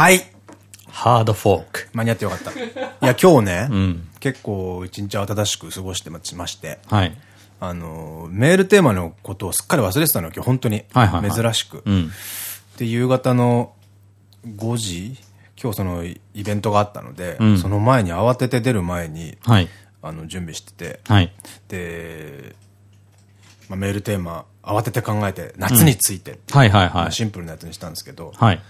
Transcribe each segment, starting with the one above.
はい。ハードフォーク。間に合ってよかった。いや、今日ね、ん結構一日慌ただしく過ごしてまして、はい。あの、メールテーマのことをすっかり忘れてたの、今日本当に。珍しく。うん。で、夕方の5時今日そのイベントがあったので、うんその前に慌てて出る前に、はい。あの、準備してて、はい。で、まあ、メールテーマ、慌てて考えて、夏についてっていうはいはいはい。シンプルなやつにしたんですけど、はい。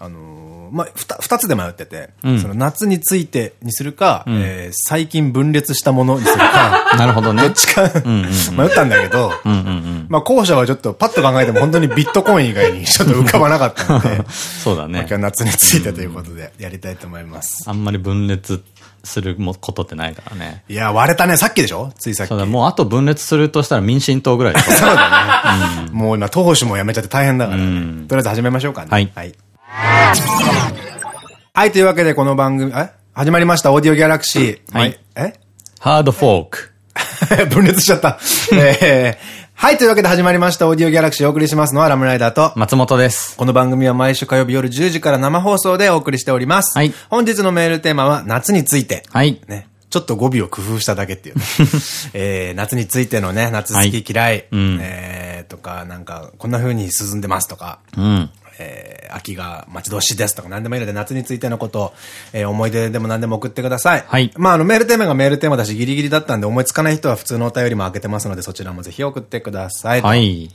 あのーまあ、二つで迷ってて、うんその夏についてにするか、んえー最近分裂したものにするか、なるほどね。どっちかんうん迷ったんだけど、うんうんうん。まあ後者はちょっとパッと考えても本当にビットコイン以外にちょっと浮かばなかったので、そうだねまあ今日。は夏についてということでやりたいと思います。あんまり分裂するもことってないからね。いや、割れたね。さっきでしょ？ついさっき。そうだ、もうあと分裂するとしたら民進党ぐらいだ そうだね。もう今、党首も辞めちゃって大変だからね。うんとりあえず始めましょうかね。はいはい。はい、というわけでこの番組、え？始まりました、オーディオギャラクシー。はいえハードフォーク。分裂しちゃった。えーはい、というわけで始まりました、オーディオギャラクシーをお送りしますのはラムライダーと、松本です。この番組は毎週火曜日夜10時から生放送でお送りしております。はい本日のメールテーマは夏について。はい。ね。ちょっと語尾を工夫しただけっていうね。えー、夏についてのね、夏好き嫌い、うんえー、とか、なんか、こんな風に進んでますとか、うん。えー、秋が待ち遠しいですとか、何でもいいので夏についてのこと、えー、思い出でも何でも送ってください。はいまあ、あの、メールテーマがメールテーマだし、ギリギリだったんで思いつかない人は普通のお便りも開けてますので、そちらもぜひ送ってください。はい。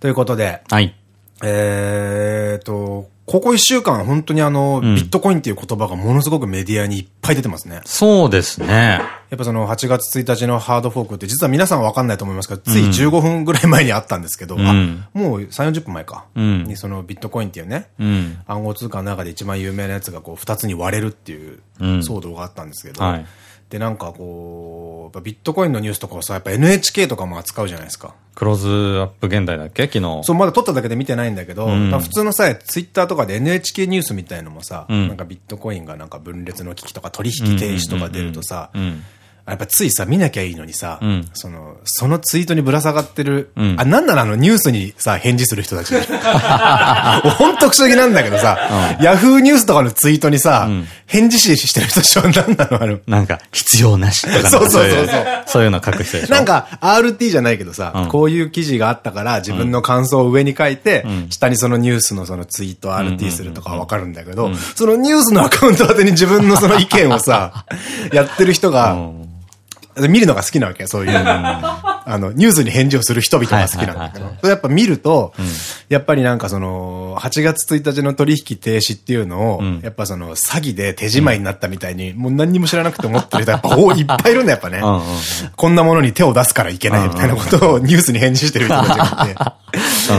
ということで、はい。えーと、ここ一週間本当にあの、んビットコインっていう言葉がものすごくメディアにいっぱい出てますね。そうですね。やっぱその8月1日のハードフォークって実は皆さんわかんないと思いますけど、つい15分ぐらい前にあったんですけど、もう3、40分前か。うんにそのビットコインっていうね、うん。暗号通貨の中で一番有名なやつがこう2つに割れるっていううん騒動があったんですけど、はいで、なんかこう、ビットコインのニュースとかをさ、やっぱ NHK とかも扱うじゃないですか。クローズアップ現代だっけ？昨日。そう、まだ撮っただけで見てないんだけど、んまあ普通のさ、ツイッターとかで NHK ニュースみたいのもさ、んなんかビットコインがなんか分裂の危機とか取引停止とか出るとさ、うん。やっぱついさ、見なきゃいいのにさ、うん。その、そのツイートにぶら下がってる、ん。あ、なんならあのニュースにさ、返事する人たち。ほんと不思議なんだけどさ、ヤフーニュースとかのツイートにさ、返事ししてる人たちは何なのあの、なんか、必要なしとかそうそうそうそう。いそういうの書く人でしょ？なん、か、RT じゃないけどさ、うん。こういう記事があったから、自分の感想を上に書いて、下にそのニュースのそのツイートを RT するとかわかるんだけど、そのニュースのアカウント宛てに自分のその意見をさ、やってる人が、見るのが好きなわけよ、そういう。あの、ニュースに返事をする人々が好きなんだけど。それやっぱ見ると、やっぱりなんかその、8月1日の取引停止っていうのを、やっぱその、詐欺で手仕まいになったみたいに、もう何にも知らなくて思ってる人やっぱ、おいっぱいいるんだ、やっぱね。うんうんうんこんなものに手を出すからいけないみたいなことをニュースに返事してる人たちがいて、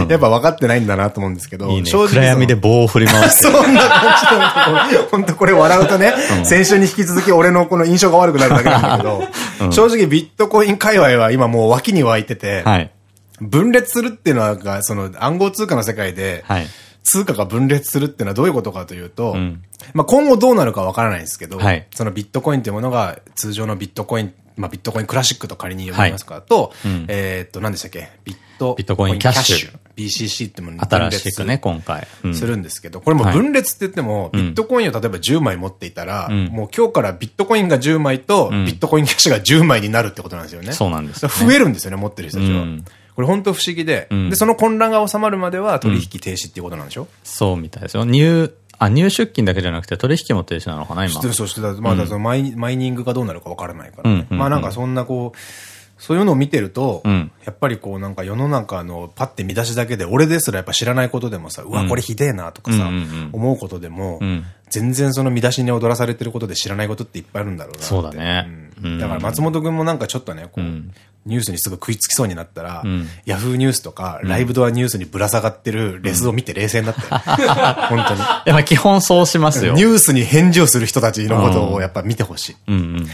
やっぱ分かってないんだなと思うんですけど。正直暗闇で棒を振り回して。そんな感じの、本当これ笑うとね、先週に引き続き俺のこの印象が悪くなるだけなんだけど、正直ビットコイン界隈は今もう脇に湧いてて、はい。分裂するっていうのは、その暗号通貨の世界で、はい。通貨が分裂するっていうのはどういうことかというと、んまあ今後どうなるかわからないんですけど、はいそのビットコインっていうものが通常のビットコイン、まあビットコインクラシックと仮に呼びますかと、うん。えーっと、何でしたっけ？ビット、ビットコインキャッシュ。BCC ってものに分新裂しくね、今回。うん。するんですけど、これも分裂って言っても、ビットコインを例えば10枚持っていたら、ん。もう今日からビットコインが10枚と、ん。ビットコインキャッシュが10枚になるってことなんですよね。そうなんです増えるんですよね、持ってる人たちは。うん。これ本当不思議で、ん。で、その混乱が収まるまでは取引停止っていうことなんでしょ、そうみたいですよ。入、あ、入出金だけじゃなくて取引も停止なのかな、今知って。る人してた。まだそのマイ,、マイニングがどうなるかわからないから、ねまあなんかそんなこう、そういうのを見てると、うんやっぱりこうなんか世の中のパッて見出しだけで、俺ですらやっぱ知らないことでもさ、うわ、これひでえなとかさ、思うことでも、ん全然その見出しに踊らされてることで知らないことっていっぱいあるんだろうな。そうだねうんだから松本くんもなんかちょっとね、こう、ニュースにすぐ食いつきそうになったら、んヤフーニュースとか、ライブドアニュースにぶら下がってるレスを見て冷静になって、本当に。いや、まあ基本そうしますよ。ニュースに返事をする人たちのことをやっぱ見てほしい。うんうんうん。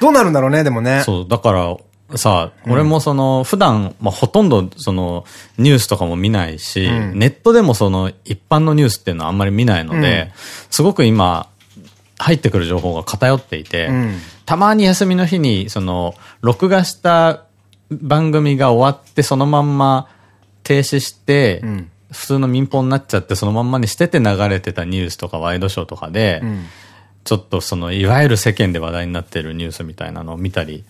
どうなるんだろうね、でもね。そう、だから、さ、俺もその、普段、まあ、ほとんど、その、ニュースとかも見ないし、ネットでもその、一般のニュースっていうのはあんまり見ないので、すごく今、入ってくる情報が偏っていて、んたまに休みの日に、その、録画した番組が終わって、そのまんま停止して、普通の民放になっちゃってそのまんまにしてて流れてたニュースとかワイドショーとかで、うん、ちょっとその、いわゆる世間で話題になってるニュースみたいなのを見たり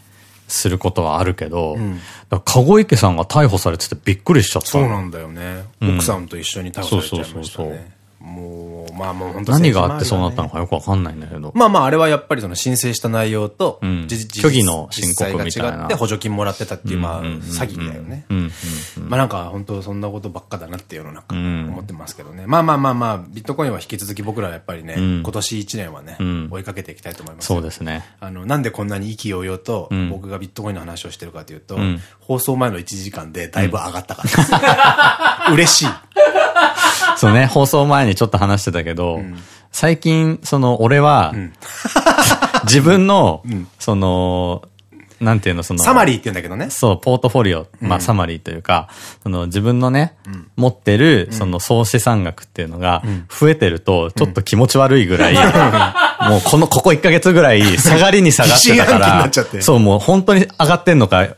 することはあるけど、うん、籠池さんが逮捕されててびっくりしちゃった。そうなんだよね。奥さんと一緒に逮捕されちゃいましたね。そうそうそうそう。もう、まあもう本当何があってそうなったのかよくわかんないんだけど。まあまあ、あれはやっぱりその申請した内容と、虚偽の申告みたいな。で補助金もらってたっていう、まあ、詐欺だよね。まあなんか本当そんなことばっかだなって世の中思ってますけどね。まあまあまあまあ、ビットコインは引き続き僕らはやっぱりね、今年1年はね、追いかけていきたいと思います。そうですね。あの、なんでこんなに意気揚々と僕がビットコインの話をしてるかというと、放送前の1時間でだいぶ上がったから。嬉しい。そうね、放送前にちょっと話してたけど、うん、最近、その、俺は、うん、自分の、その、なんていうの、その。サマリーって言うんだけどね。そう、ポートフォリオ。まあ、サマリーというか、その自分のね、持ってる、その総資産額っていうのが、増えてると、ちょっと気持ち悪いぐらい、もうこの、ここ1ヶ月ぐらい、下がりに下がってたから、そう、もう本当に上がってんのか、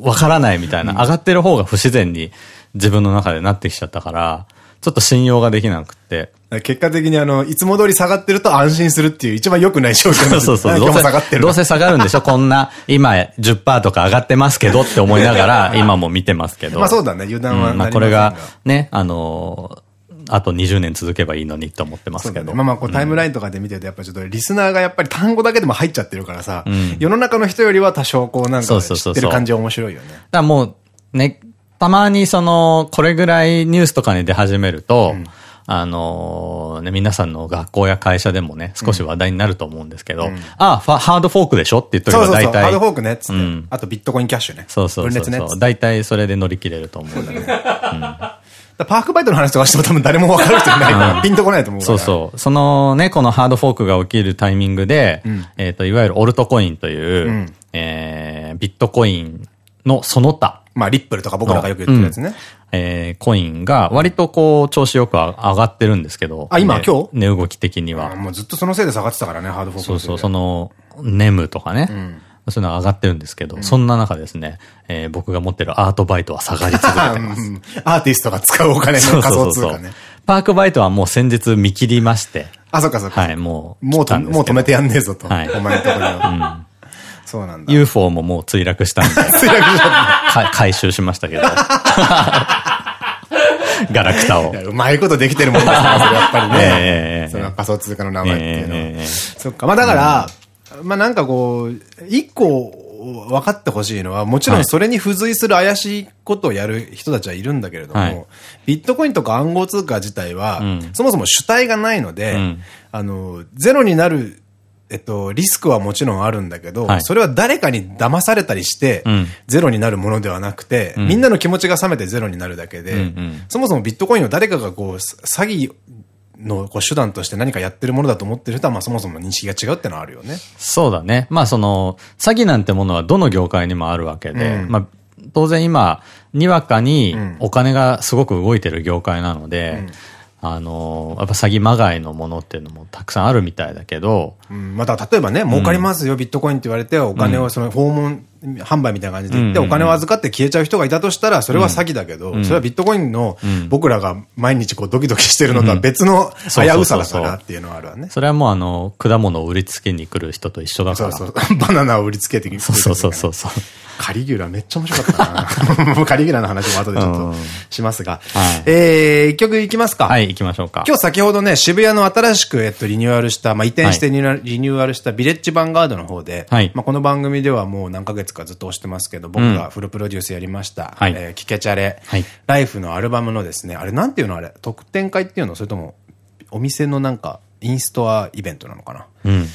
わからないみたいな、上がってる方が不自然に自分の中でなってきちゃったから、ちょっと信用ができなくて。結果的にあの、いつも通り下がってると安心するっていう一番良くない状況なんですそうそうどう せ下がってる。どうせ下がるんでしょ？こんな、今10%とか上がってますけどって思いながら、今も見てますけど。まあそうだね、油断は、うん、まあこれが、ね、あのあと20年続けばいいのにと思ってますけど。ね、まあまあこうタイムラインとかで見てるとやっぱちょっとリスナーがやっぱり単語だけでも入っちゃってるからさ、うん、世の中の人よりは多少こうなんか知ってる感じ面白いよね。だからもうね、たまにその、これぐらいニュースとかに出始めると、うんあのね、皆さんの学校や会社でもね、少し話題になると思うんですけど、うん、ああ、ハードフォークでしょって言っとけば大体。ハードフォークねっつって、うん、あとビットコインキャッシュね。そうそうそうそう。大体それで乗り切れると思うんだね。パークバイトの話とかしても多分誰もわかる人いないから、ピンとこないと思うそうそう。そのね、このハードフォークが起きるタイミングで、うん、えっと、いわゆるオルトコインという、うん、えー、ビットコインのその他。まあ、リップルとか僕らがよく言ってるやつね。えー、コインが割とこう、調子よく上がってるんですけど。あ、今、今日？値動き的には。もうずっとそのせいで下がってたからね、ハードフォークそうそう、その、ネムとかね。うんそういうのが上がってるんですけど、うん、そんな中ですね、えー、僕が持ってるアートバイトは下がり続けてます。アーティストが使うお金の仮想通貨ね。パークバイトはもう先日見切りまして。あ、そっかそっか。はい、もう。もうと、もう止めてやんねえぞと。はい。お前のところ。うんそうなんだ。UFO ももう墜落したんで。墜落した回収しましたけど。ガラクタを。うまいことできてるもんですやっぱりね。その仮想通貨の名前っていうのは。そっか。まあだから、まあなんかこう、一個分かってほしいのは、もちろんそれに付随する怪しいことをやる人たちはいるんだけれども、ビットコインとか暗号通貨自体は、そもそも主体がないので、あの、ゼロになるえっと、リスクはもちろんあるんだけど、はい、それは誰かに騙されたりして、ゼロになるものではなくて、うん、みんなの気持ちが冷めてゼロになるだけで、そもそもビットコインを誰かがこう、詐欺のこう手段として何かやってるものだと思ってる人は、まあそもそも認識が違うってのはあるよね。そうだね。まあその、詐欺なんてものはどの業界にもあるわけで、うん、まあ当然今、にわかにお金がすごく動いてる業界なので、うんあの、やっぱ詐欺まがいのものっていうのもたくさんあるみたいだけど。うん、また例えばね、儲かりますよ、ビットコインって言われて、お金をその訪問販売みたいな感じで言って、お金を預かって消えちゃう人がいたとしたら、それは詐欺だけど、それはビットコインの僕らが毎日こうドキドキしてるのとは別の危うさだからっていうのはあるわね。それはもうあの、果物を売りつけに来る人と一緒だから。そうそう。バナナを売りつけてきてそうそうそうそう。カリギュラめっちゃ面白かったな。カリギュラの話も後でちょっとしますが。はい、えー、一曲いきますか。はい、行きましょうか。今日先ほどね、渋谷の新しく、えっと、リニューアルした、まあ、移転してリニューアルしたビレッジヴァンガードの方で、はい、まあ、この番組ではもう何ヶ月かずっと押してますけど、僕がフルプロデュースやりました、はい、えー、キケチャレ、はい、ライフのアルバムのですね、あれなんていうのあれ、特典会っていうの？それとも、お店のなんか、インストアイベントなのかな、うん、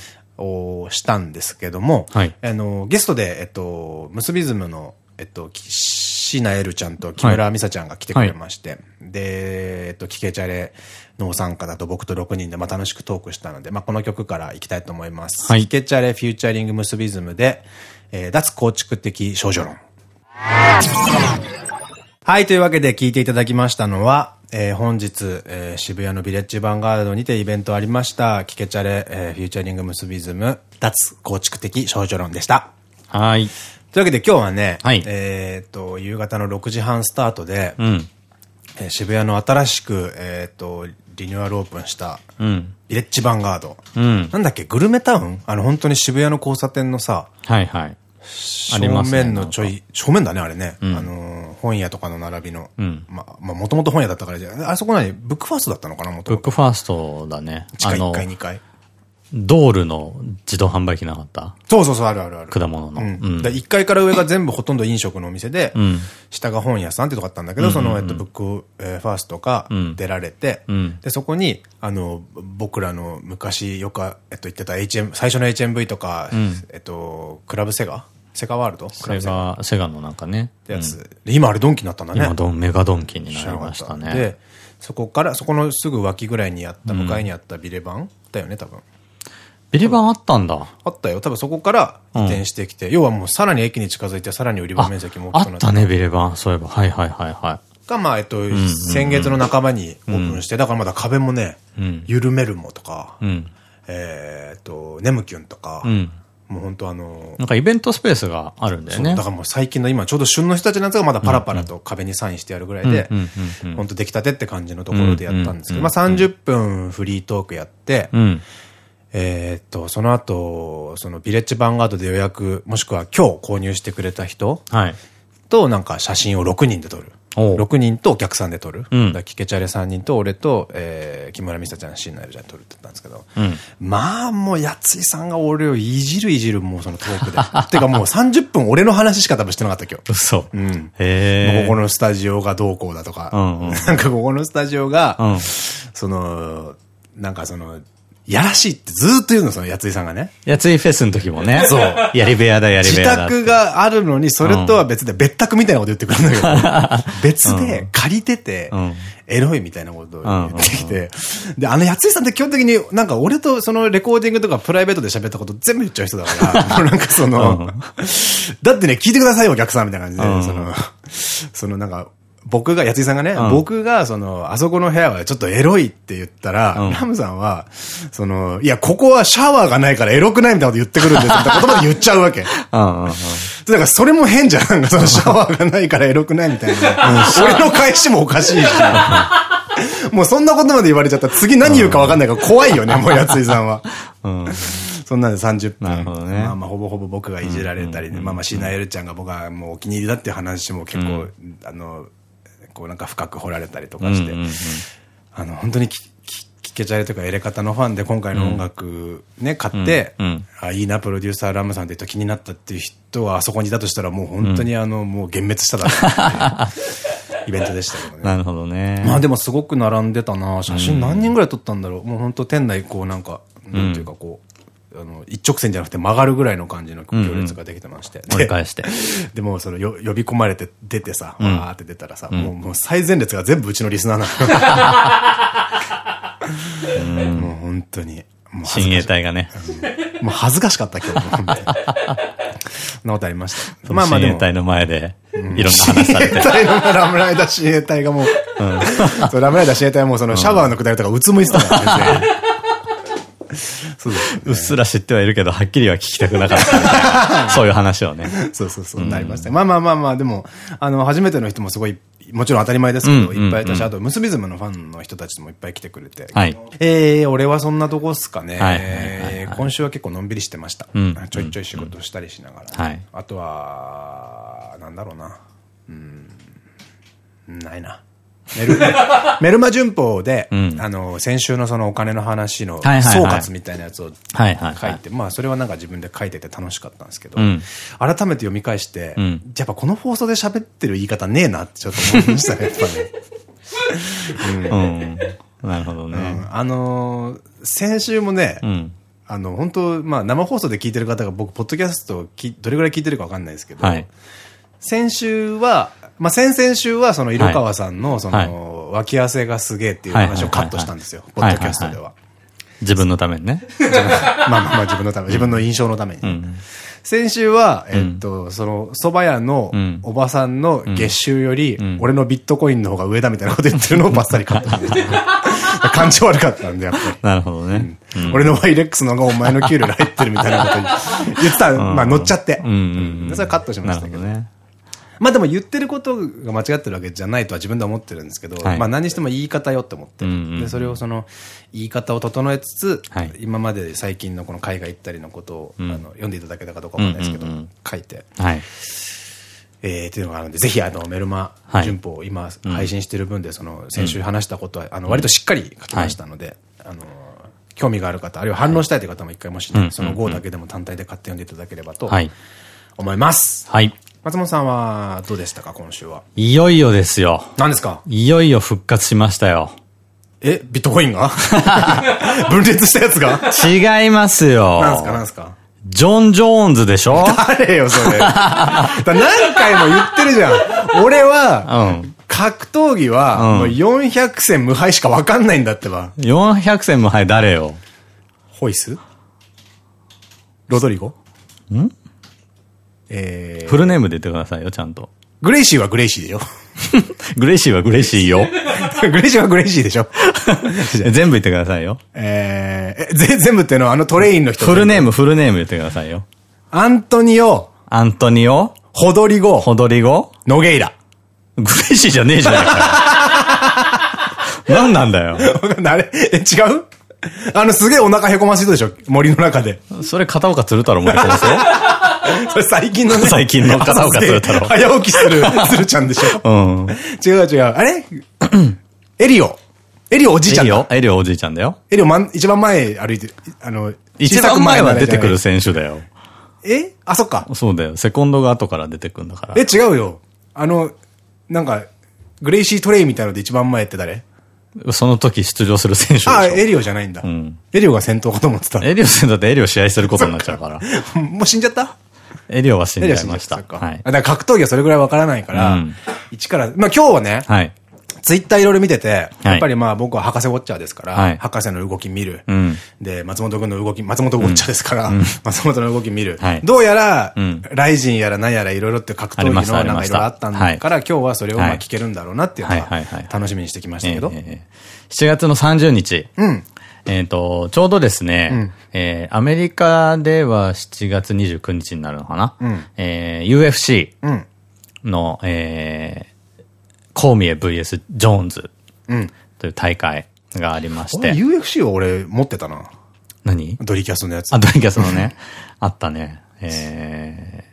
をしたんですけども、はい、あの、ゲストで、えっと、ムスビズムのえっと、椎名エルちゃんと木村美沙ちゃんが来てくれまして、はい、で、えっと、キケチャレのお参加だと僕と6人で、まあ、楽しくトークしたので、まあ、この曲からいきたいと思います。はい、キケチャレフューチャリングムスビズムで、えー、脱構築的少女論。はい、というわけで聞いていただきましたのは、えー、本日、えー、渋谷のビレッジヴァンガードにてイベントありました、キケチャレ、えー、フューチャリングムスビズム、脱構築的少女論でした。はい。というわけで今日はね、はい、えっと、夕方の6時半スタートで、うん、えー渋谷の新しく、えっと、リニューアルオープンした、うん。ビレッジヴァンガード。うん。なんだっけ、グルメタウン？あの、本当に渋谷の交差点のさ、はいはい。あ正面のちょい、正面だね、あれね。んあのー、本屋とかの並びの。うんまあ、まあ、もともと本屋だったからじゃあ、あそこ何ブックファーストだったのかな、もと。ブックファーストだね。地下1あの、階、2階。ドールの自動販売機なかった？そうそうそう、あるあるある。果物の。う。うんん。で1階から上が全部ほとんど飲食のお店で、うん。下が本屋さんってとこあったんだけど、その、えっと、ブック、えーファーストがうん出られて、うんで、そこに、あの、僕らの昔よく、えっと、言ってた HM、最初の HMV とか、んえっと、クラブセガ？セガワールド？セガセガのなんかね。てやつ。で今あれドンキになったんだね。今ドン、メガドンキになりましたね。で、そこから、そこのすぐ脇ぐらいにあった、向かいにあったビレバンだよね、多分。ビリバンあったんだ。あったよ。多分そこから移転してきて、要はもうさらに駅に近づいて、さらに売り場面積もあ大きくなって。ったね、ビリバン。そういえば。はいはいはいはが、まあ、えっと、先月の半ばにオープンして、だからまだ壁もね、うん緩めるもとか。えーっと、ネムキュンとか、うん。もう本当あの、なんかイベントスペースがあるんだよねだ。からもう最近の今ちょうど旬の人たちのやつがまだパラパラと壁にサインしてやるぐらいで本当出来たてって感じのところでやったんですけど、うんまあ30分フリートークやって、うん。えーっと、その後、そのビレッジヴァンガードで予約、もしくは今日購入してくれた人はい。となんか写真を6人で撮る。おう6人とお客さんで撮る。うんだキケチャレ3人と俺と、えー木村美沙ちゃん、椎名エルちゃん撮るって言ったんですけど、うん。まあもう、やついさんが俺をいじるいじる、もうそのトークで。てかもう30分俺の話しか多分してなかった今日。嘘。うん。へえ。ここのスタジオがどうこうだとか、うんうん なんかここのスタジオが、うん。その、なんかその、やらしいってずーっと言うの、そのやついさんがね。やついフェスの時もね。そう。やり部屋だ、やり部自屋だ。宅があるのに、それとは別で、別宅みたいなこと言ってくるんだけど、別で借りててうん、エロいみたいなことを言ってきて、で、あのやついさんって基本的になんか俺とそのレコーディングとかプライベートで喋ったこと全部言っちゃう人だから、もうなんかその、だってね、聞いてくださいよ、お客さんみたいな感じで、うん。その、そのなんか、僕が、やついさんがね、うん僕が、その、あそこの部屋はちょっとエロいって言ったら、うんラムさんは、その、いや、ここはシャワーがないからエロくないみたいなこと言ってくるんですみたいな言葉で言っちゃうわけ。うんうんうん。だからそれも変じゃん。なんかそのシャワーがないからエロくないみたいな。俺の返しもおかしいし。もうそんなことまで言われちゃったら次何言うか分かんないから怖いよね、もうやついさんは。うん。そんなんで30分。ねまあまあほぼほぼ僕がいじられたりね。まあまあシナエルちゃんが僕はもうお気に入りだっていう話も結構、あの、こうなんか深く掘られたりとかして。あの、本当にき、き、聞けちゃれとか、エレ方のファンで今回の音楽ね、買って、あ、いいな、プロデューサーラムさんって人気になったっていう人はあそこにいたとしたらもう本当にあの、もう幻滅しただろう イベントでしたけどね。なるほどね。まあでもすごく並んでたな写真何人ぐらい撮ったんだろうもう本当店内こうなんか、なんていうかこう、あの、一直線じゃなくて曲がるぐらいの感じの行列ができてまして。折り返して。でも、その、よ、呼び込まれて出てさ、んわーって出たらさ、もう、もう最前列が全部うちのリスナーなの。もう本当に。もう親衛隊がね。もう恥ずかしかった今日。そんなことありました？まあまあ。親衛隊の前で、いろんな話されて親衛。隊のラムライダー親衛隊がもう、ラムライダー親衛隊はもうそのシャワーのくだりとかうつむいてたからそうですうっすら知ってはいるけど、はっきりは聞きたくなかった。そういう話をね。そうそうそう、なりました。まあまあまあまあ、でも、あの、初めての人もすごい、もちろん当たり前ですけど、うんいっぱいいたし、あと、ムスビズムのファンの人たちもいっぱい来てくれて。はい。えー、俺はそんなとこっすかね。今週は結構のんびりしてました。うんちょいちょい仕事したりしながら。はいあとは、なんだろうな。うん、ないな。メル、メルマ 旬報で、うんあの、先週のそのお金の話の総はい括みたいなやつを。書いて、まあそれはなんか自分で書いてて楽しかったんですけど、うん改めて読み返して、うんやっぱこの放送で喋ってる言い方ねえなってちょっと思いましたね、やっぱね。うん。なるほどね。うんあのー先週もね、うん。あの、本当まあ生放送で聞いてる方が僕、ポッドキャストをきどれぐらい聞いてるかわかんないですけど、はい先週は、まあ先々週はその色川さんのそはいの、脇汗がすげえっていう話をカットしたんですよ、ポはいッドキャストでは。自分のためにね。まあまあまあ自分のため、自分の印象のために。うん。先週は、えっと、その、蕎麦屋のうんおばさんの月収よりん、俺のビットコインの方が上だみたいなこと言ってるのをバッサリカットして。感情悪かったんで、やっぱり。なるほどね。うん俺のワイレックスの方がお前の給料に入ってるみたいなこと言ってた、まあ乗っちゃって。それカットしましたけどね。まあでも言ってることが間違ってるわけじゃないとは自分では思ってるんですけど、はい、まあ何にしても言い方よって思って。で、それをその、言い方を整えつつ、はい、今まで最近のこの海外行ったりのことを、うん、あの読んでいただけたかどうかわかんないですけど、書いて。はい。えー、っていうのがあるんで、ぜひあの、メルマ順法を今配信してる分で、その、先週話したことは、あの、割としっかり書きましたので、あの、興味がある方、あるいは反応したいという方も一回もし、ね、その GO だけでも単体で買って読んでいただければと思います。はい。松本さんはどうでしたか、今週は？いよいよですよ。何ですか？いよいよ復活しましたよ。え、ビットコインが？分裂したやつが？違いますよ。なんすか、なんすか？ジョン・ジョーンズでしょ？誰よ、それ。何回も言ってるじゃん。俺は、うん、格闘技は、もう400戦無敗しか分かんないんだってば。400戦無敗誰よ？ホイス？ロドリゴ？ん？えー、フルネームで言ってくださいよ、ちゃんと。グレイシーはグレイシーでよ。グレイシーはグレイシーよ。グレイシーはグレイシーでしょ。全部言ってくださいよ。えー、ぜ、全部っていうのはあのトレインの人。フルネーム、フルネーム言ってくださいよ。アントニオ。アントニオ。ホドリゴ。ホドリゴ。ノゲイラ。グレイシーじゃねえじゃないかよ。何なんだよ。あれ？え、違う？あの、すげえお腹へこましいでしょ？森の中で。それ片岡鶴太郎もへこ。それ最近のね。最近の片岡鶴太郎。早起きする鶴ちゃんでしょ。うん。違う違う。あれ？エリオ。エリオおじいちゃんだ。エリオ？おじいちゃんだよ。エリオまん、一番前歩いて、あの、一番前は出てくる選手だよ。え？あ、そっか。そうだよ。セコンドが後から出てくるんだから。え、違うよ。あの、なんか、グレイシートレイみたいので一番前って誰？その時出場する選手ああ、エリオじゃないんだ。うん。エリオが先頭かと思ってた。エリオ先頭ってエリオ試合することになっちゃうから。もう死んじゃった？エリオは死んじゃいました。はい。だから格闘技はそれぐらいわからないから、うん、一から、まあ今日はね、はい。ツイッターいろいろ見てて、やっぱりまあ僕は博士ウォッチャーですから、博士の動き見る。で、松本君の動き、松本ウォッチャーですから、松本の動き見る。どうやら、ライジンやら何やらいろいろって格闘技のなんかいろいろあったんだから、今日はそれをまあ聞けるんだろうなっていうのは楽しみにしてきましたけど。7月の30日。えっと、ちょうどですね、えアメリカでは7月29日になるのかな、え UFC の、えコーミエ VS ジョーンズという大会がありまして。UFC は俺持ってたな。何？ドリキャスのやつ。あ、ドリキャスのね。あったね。え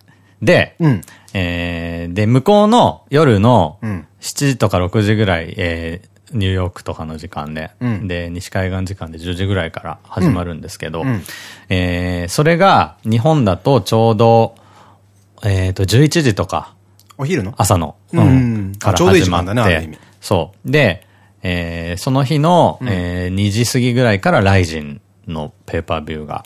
ー、で、うん、えー、で、向こうの夜の7時とか6時ぐらい、えー、ニューヨークとかの時間で、うん、で、西海岸時間で10時ぐらいから始まるんですけど、うん、えー、それが日本だとちょうど、えっ、と、11時とか、お昼の？朝の。うん。から始まって。そう。で、えー、その日の、うん、えー、2時過ぎぐらいからライジンのペーパービューが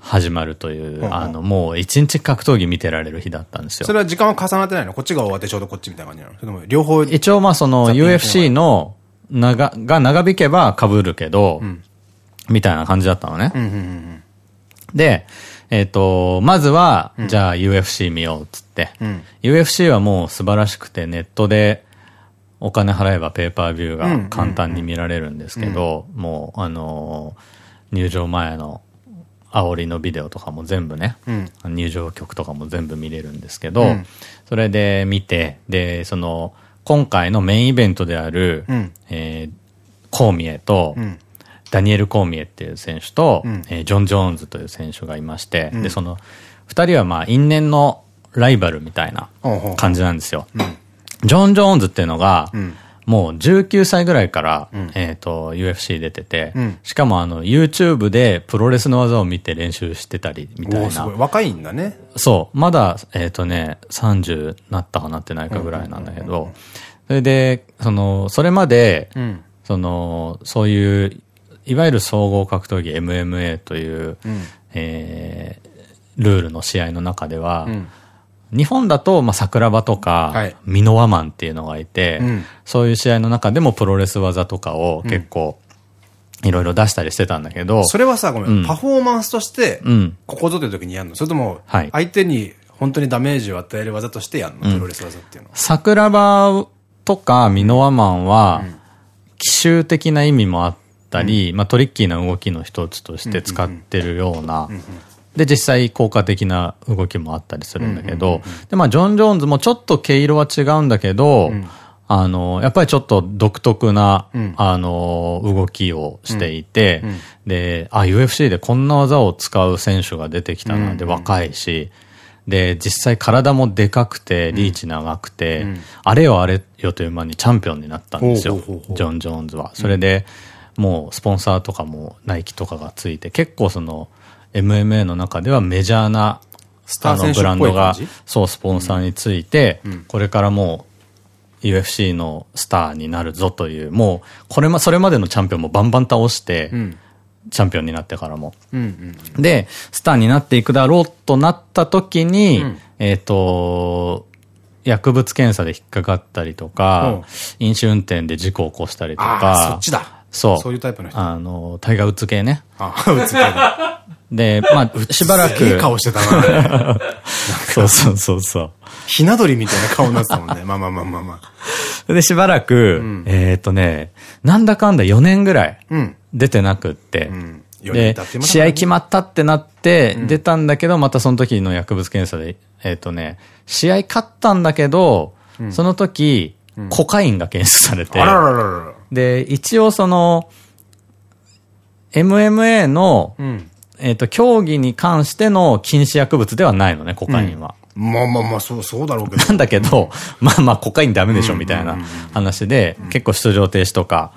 始まるという、あの、もう一日格闘技見てられる日だったんですよ。それは時間は重なってないの？こっちが終わってちょうどこっちみたいな感じなの？両方一応まあその UFC の長、が長引けば被るけど、うん、みたいな感じだったのね。で、えっ、と、まずは、じゃあ UFC 見ようっつって、うん、UFC はもう素晴らしくてネットでお金払えばペーパービューが簡単に見られるんですけど、もう、あのー、入場前の煽りのビデオとかも全部ね、うん、入場曲とかも全部見れるんですけど、うん、それで見て、で、その、今回のメインイベントである、うん、えー、コーミエと、ダニエル・コーミエっていう選手と、うん、えー、ジョン・ジョーンズという選手がいまして、うん、で、その、二人はまあ、因縁のライバルみたいな感じなんですよ。うん、ジョン・ジョーンズっていうのが、もう19歳ぐらいから、えっと、UFC 出てて、しかもあの、YouTube でプロレスの技を見て練習してたり、みたいな。若いんだね。そう。まだ、えっとね、30なったかなってないかぐらいなんだけど、それで、その、それまで、その、そういういわゆる総合格闘技 MMA という、うん、えー、ルールの試合の中では、うん、日本だと、まあ、桜庭とか、はい、ミノワマンっていうのがいて、うん、そういう試合の中でもプロレス技とかを結構、いろいろ出したりしてたんだけど。それはさ、ごめん、パフォーマンスとして、ここぞという時にやるの？それとも、相手に本当にダメージを与える技としてやるの、プロレス技っていうのは。桜庭とかミノワマンは、奇襲的な意味もあったり、まあトリッキーな動きの一つとして使ってるようなで、実際効果的な動きもあったりするんだけど、で、まあ、ジョン・ジョーンズもちょっと毛色は違うんだけど、うん。あの、やっぱりちょっと独特な、うん、あの、動きをしていて、うん。うん、で、あ、UFC でこんな技を使う選手が出てきたな、で、若いし、で、実際体もでかくて、リーチ長くて、あれよあれよという間にチャンピオンになったんですよ。ジョン・ジョーンズは。それで、もうスポンサーとかもナイキとかがついて、結構その、MMA の中ではメジャーな、スターのブランドが、そう、スポンサーについて、これからもう、UFC のスターになるぞという、もう、これま、それまでのチャンピオンもバンバン倒して、うん、チャンピオンになってからも。で、スターになっていくだろうとなった時に、うん、えっと、薬物検査で引っかかったりとか、飲酒運転で事故を起こしたりとか、そっちだ。そう。そういうタイプの人。あの、タイガー・ウッズ系ね。あ、ウッズ系だ。で、まあ、しばらく。いい顔してたな。そうそうそうそう。ひな鳥みたいな顔になってたもんね。まあまあまあまあまあ。で、しばらく、うん、えっとね、なんだかんだ4年ぐらい出てなくって、うん。で、試合決まったってなって、出たんだけど、またその時の薬物検査で、えっ、とね、試合勝ったんだけど、その時、コカインが検出されて、で、一応その、MMA の、えっと、競技に関しての禁止薬物ではないのね、コカインは。まあまあまあ、そう、そうだろうけど。なんだけど、まあまあ、コカインダメでしょ、みたいな話で、結構出場停止とか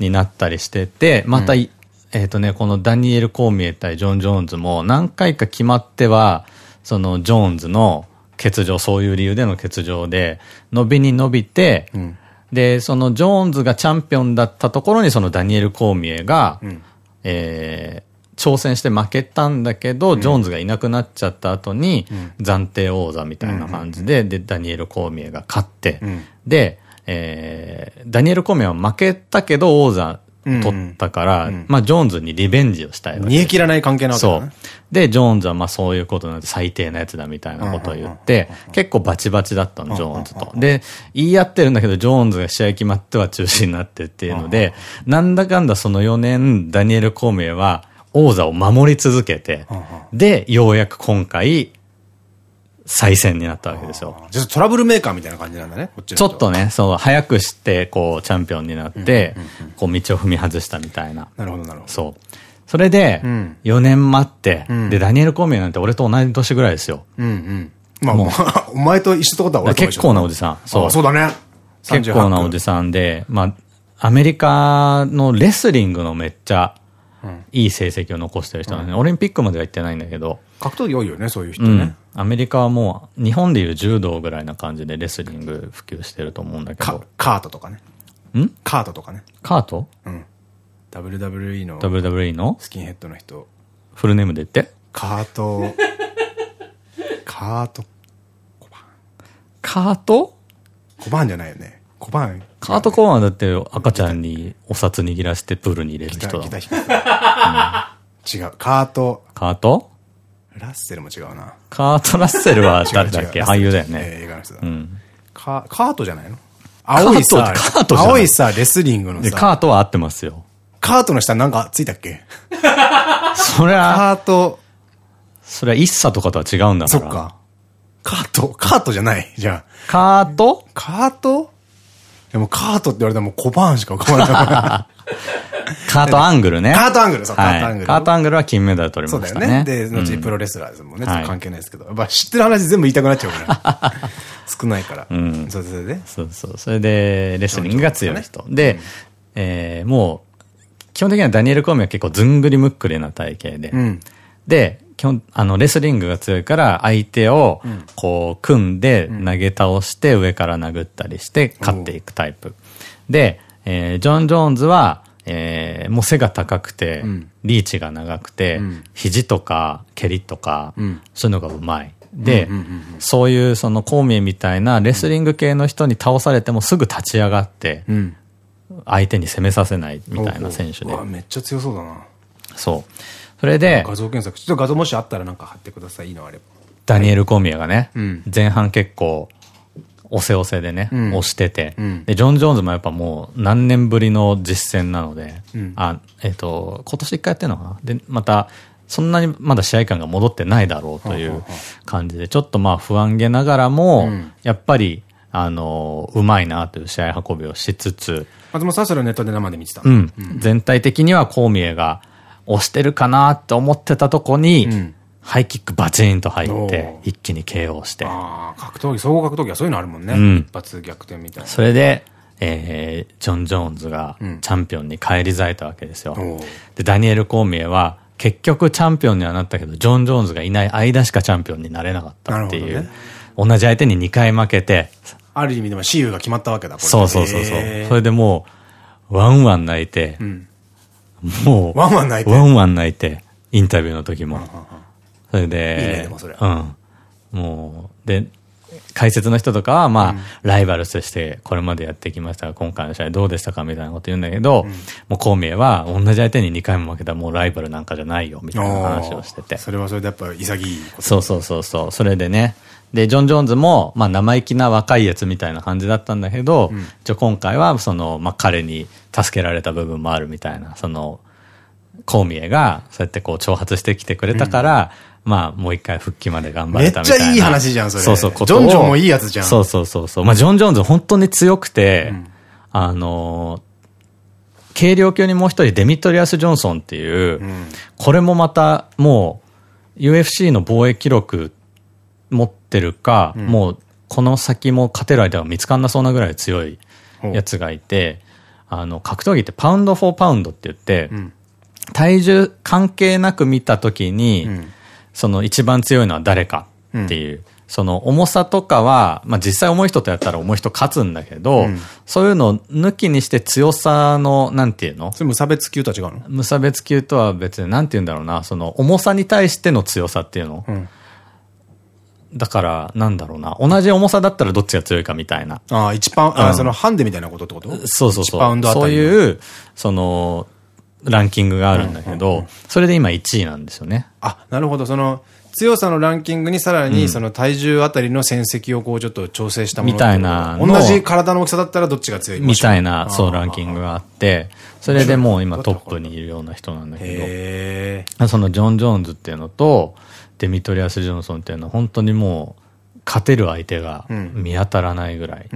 になったりしてて、また、えっとね、このダニエル・コーミエ対ジョン・ジョーンズも何回か決まっては、そのジョーンズの欠場、そういう理由での欠場で、伸びに伸びて、うん、で、そのジョーンズがチャンピオンだったところにそのダニエル・コーミエが、うん、えー、挑戦して負けたんだけど、ジョーンズがいなくなっちゃった後に、暫定王座みたいな感じで、で、ダニエル・コーミエが勝って、で、えー、ダニエル・コーミエは負けたけど王座取ったから、まあ、ジョーンズにリベンジをしたいわけ。煮え切らない関係なわけだ、ね、そう。で、ジョーンズはまあそういうことなんで最低なやつだみたいなことを言って、結構バチバチだったの、ジョーンズと。で、言い合ってるんだけど、ジョーンズが試合決まっては中止になってっていうので、なんだかんだその4年、ダニエル・コーミエは、王座を守り続けて、で、ようやく今回、再戦になったわけですよ。じゃトラブルメーカーみたいな感じなんだね、ちょっとね、そう、早くして、こう、チャンピオンになって、こう、道を踏み外したみたいな。なるほど、なるほど。そう。それで、4年待って、で、ダニエル・コーミーなんて俺と同じ年ぐらいですよ。うんうん。まあ、もう、お前と一緒ってことは俺結構なおじさん。そう。そうだね。結構なおじさんで、まあ、アメリカのレスリングのめっちゃ、いい成績を残してる人なんで、オリンピックまでは行ってないんだけど。格闘技多いよね、そういう人ね。アメリカはもう、日本でいう柔道ぐらいな感じでレスリング普及してると思うんだけど。カートとかね。ん？カートとかね。カート？うん。WWE の。WWE の？スキンヘッドの人。フルネームで言って。カート。カート。カート？小判じゃないよね。カートコーンはだって赤ちゃんにお札握らせてプールに入れる人だ。違う。カート。カート？ラッセルも違うな。カート・ラッセルは誰だっけ？俳優だよね。映画の人だ。うん。カートじゃないの？青いさ、カート青いさ、レスリングのさ。カートは合ってますよ。カートの下なんかついたっけ？それは。カート。それは一茶とかとは違うんだから。そっか。カートカートじゃないじゃあ。カート？カート？でもカートって言われたらもう小判しか浮かばない。カートアングルね。カートアングル、そう、カートアングル。カートアングルは金メダル取りましたね。そうだよね。で、後プロレスラーですもんね。関係ないですけど。やっぱ知ってる話全部言いたくなっちゃうから。少ないから。うん。それでそうそう。それで、レスリングが強い人。で、えもう、基本的にはダニエル・コーミは結構ずんぐりむっくりな体型で。で、基本、あの、レスリングが強いから、相手を、こう、組んで、投げ倒して、上から殴ったりして、勝っていくタイプ。で、えー、ジョン・ジョーンズは、えー、もう背が高くて、うん、リーチが長くて、うん、肘とか蹴りとか、うん、そういうのがうまい。で、そういうそのコーミエみたいなレスリング系の人に倒されてもすぐ立ち上がって、相手に攻めさせないみたいな選手で。めっちゃ強そうだな。そう。それで、画像検索、ちょっと画像もしあったらなんか貼ってください。いいのあれば。ダニエル・コーミエがね、前半結構、押せ押せでね、押してて、で、ジョン・ジョーンズもやっぱもう何年ぶりの実戦なので、あ、えっ、と、今年一回やってんのかな？で、また、そんなにまだ試合感が戻ってないだろうという感じで、ちょっとまあ不安げながらも、やっぱり、あの、うまいなという試合運びをしつつ、松本さんそれをネットで生で見てた。うん。全体的にはコーミエが押してるかなって思ってたとこに、うんハイキックバチンと入って、一気に KO して。ああ、格闘技、総合格闘技はそういうのあるもんね。うん、一発逆転みたいな。それで、えー、ジョン・ジョーンズがチャンピオンに返り咲いたわけですよ。うん、で、ダニエル・コーミエは、結局チャンピオンにはなったけど、ジョン・ジョーンズがいない間しかチャンピオンになれなかったっていう。ね、同じ相手に2回負けて。ある意味でもシールが決まったわけだ、そうそうそうそう。それでもう、ワンワン泣いて、うん、もう、ワンワン泣いて。ワンワン泣いて、インタビューの時も。それで、いいね、それ。うん。もう、で、解説の人とかは、まあ、うん、ライバルとしてこれまでやってきましたが、今回の試合どうでしたかみたいなこと言うんだけど、うん、もう孔明は同じ相手に2回も負けたらもうライバルなんかじゃないよ、みたいな話をしてて。それはそれでやっぱ潔いそうそうそうそう。それでね。で、ジョン・ジョーンズも、まあ生意気な若いやつみたいな感じだったんだけど、うん、一応今回は、その、まあ彼に助けられた部分もあるみたいな、その、コーミエが、そうやってこう挑発してきてくれたから、まあ、もう一回復帰まで頑張れたみたいな。めっちゃいい話じゃん、それ。そうそう、ジョン・ジョンもいいやつじゃん。そうそうそうそう。まあ、ジョン・ジョーンズ本当に強くて、うん、あの軽量級にもう一人デミトリアス・ジョンソンっていう、うん、これもまたもう UFC の防衛記録持ってるか、うん、もうこの先も勝てる相手が見つかんなそうなぐらい強いやつがいて、あの、格闘技ってパウンド・フォー・パウンドって言って、体重関係なく見たときに、その一番強いのは誰かっていう。うん、その重さとかは、まあ実際重い人とやったら重い人勝つんだけど、うん、そういうのを抜きにして強さの、なんていうの？それ無差別級とは違うの？無差別級とは別に、なんて言うんだろうな、その重さに対しての強さっていうの？うんだから、なんだろうな。同じ重さだったらどっちが強いかみたいな。ああ、1パウンド、あそのハンデみたいなことってこと？そうそうそう。パウンドそういう、その、ランキングがあるんだけど、それで今1位なんですよね。あ、なるほど。その、強さのランキングにさらに、その体重あたりの戦績をこうちょっと調整したもの。みたいな。同じ体の大きさだったらどっちが強い？みたいな、そう、ランキングがあって、それでもう今トップにいるような人なんだけど、そのジョン・ジョーンズっていうのと、デミトリアス・ジョンソンっていうのは本当にもう、勝てる相手が見当たらないぐらい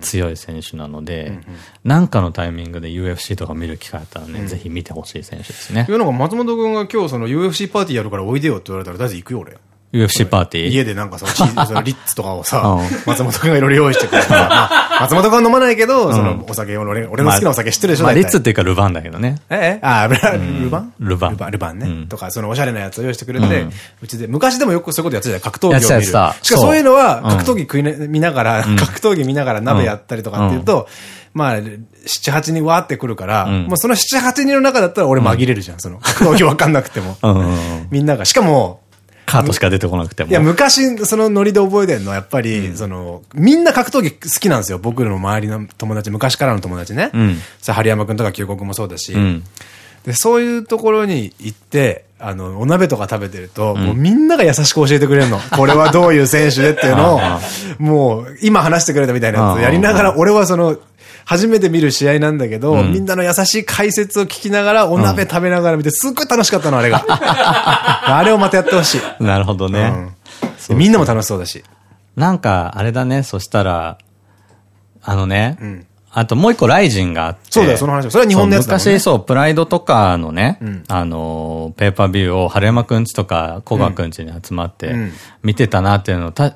強い選手なので、なんかのタイミングで UFC とか見る機会あったらね、ぜひ見てほしい選手ですね。いや、なんか松本君が今日その UFC パーティーやるからおいでよって言われたら、大体行くよ、俺。UFC パーティー家でなんかその、そのリッツとかをさ、松本くんがいろいろ用意してくれたら、松本くんは飲まないけど、そのお酒を、俺の好きなお酒知ってるでしょまあ、リッツっていうかルバンだけどね。ええ？あ、ルバン？ルバン？ルバン。ね。とか、そのおしゃれなやつを用意してくれて、うちで、昔でもよくそういうことやってたじゃん、格闘技を見る。しかそう。いうのは、格闘技食い見ながら、格闘技見ながら鍋やったりとかっていうと、まあ、7、8人わーってくるから、もうその7、8人の中だったら俺紛れるじゃん、その。格闘技わかんなくても。みんなが。しかも、カートしか出てこなくても。いや、昔、そのノリで覚えてるのは、やっぱり、うん、その、みんな格闘技好きなんですよ。僕の周りの友達、昔からの友達ね。うん。さ、春山くんとか旧国もそうだし。うん。で、そういうところに行って、あの、お鍋とか食べてると、うん、もうみんなが優しく教えてくれるの。これはどういう選手でっていうのを、もう、今話してくれたみたいなやつやりながら、俺はその、初めて見る試合なんだけど、うん、みんなの優しい解説を聞きながら、お鍋食べながら見て、すっごい楽しかったの、あれが。あれをまたやってほしい。なるほどね。うん、みんなも楽しそうだし。なんか、あれだね、そしたら、あのね、うん、あともう一個ライジンがあって。そうだよ、その話。それは日本のやつだ、ね、昔、そう、プライドとかのね、うん、あの、ペーパービューを春山くんちとか小川くんちに集まって見てたなっていうのをた、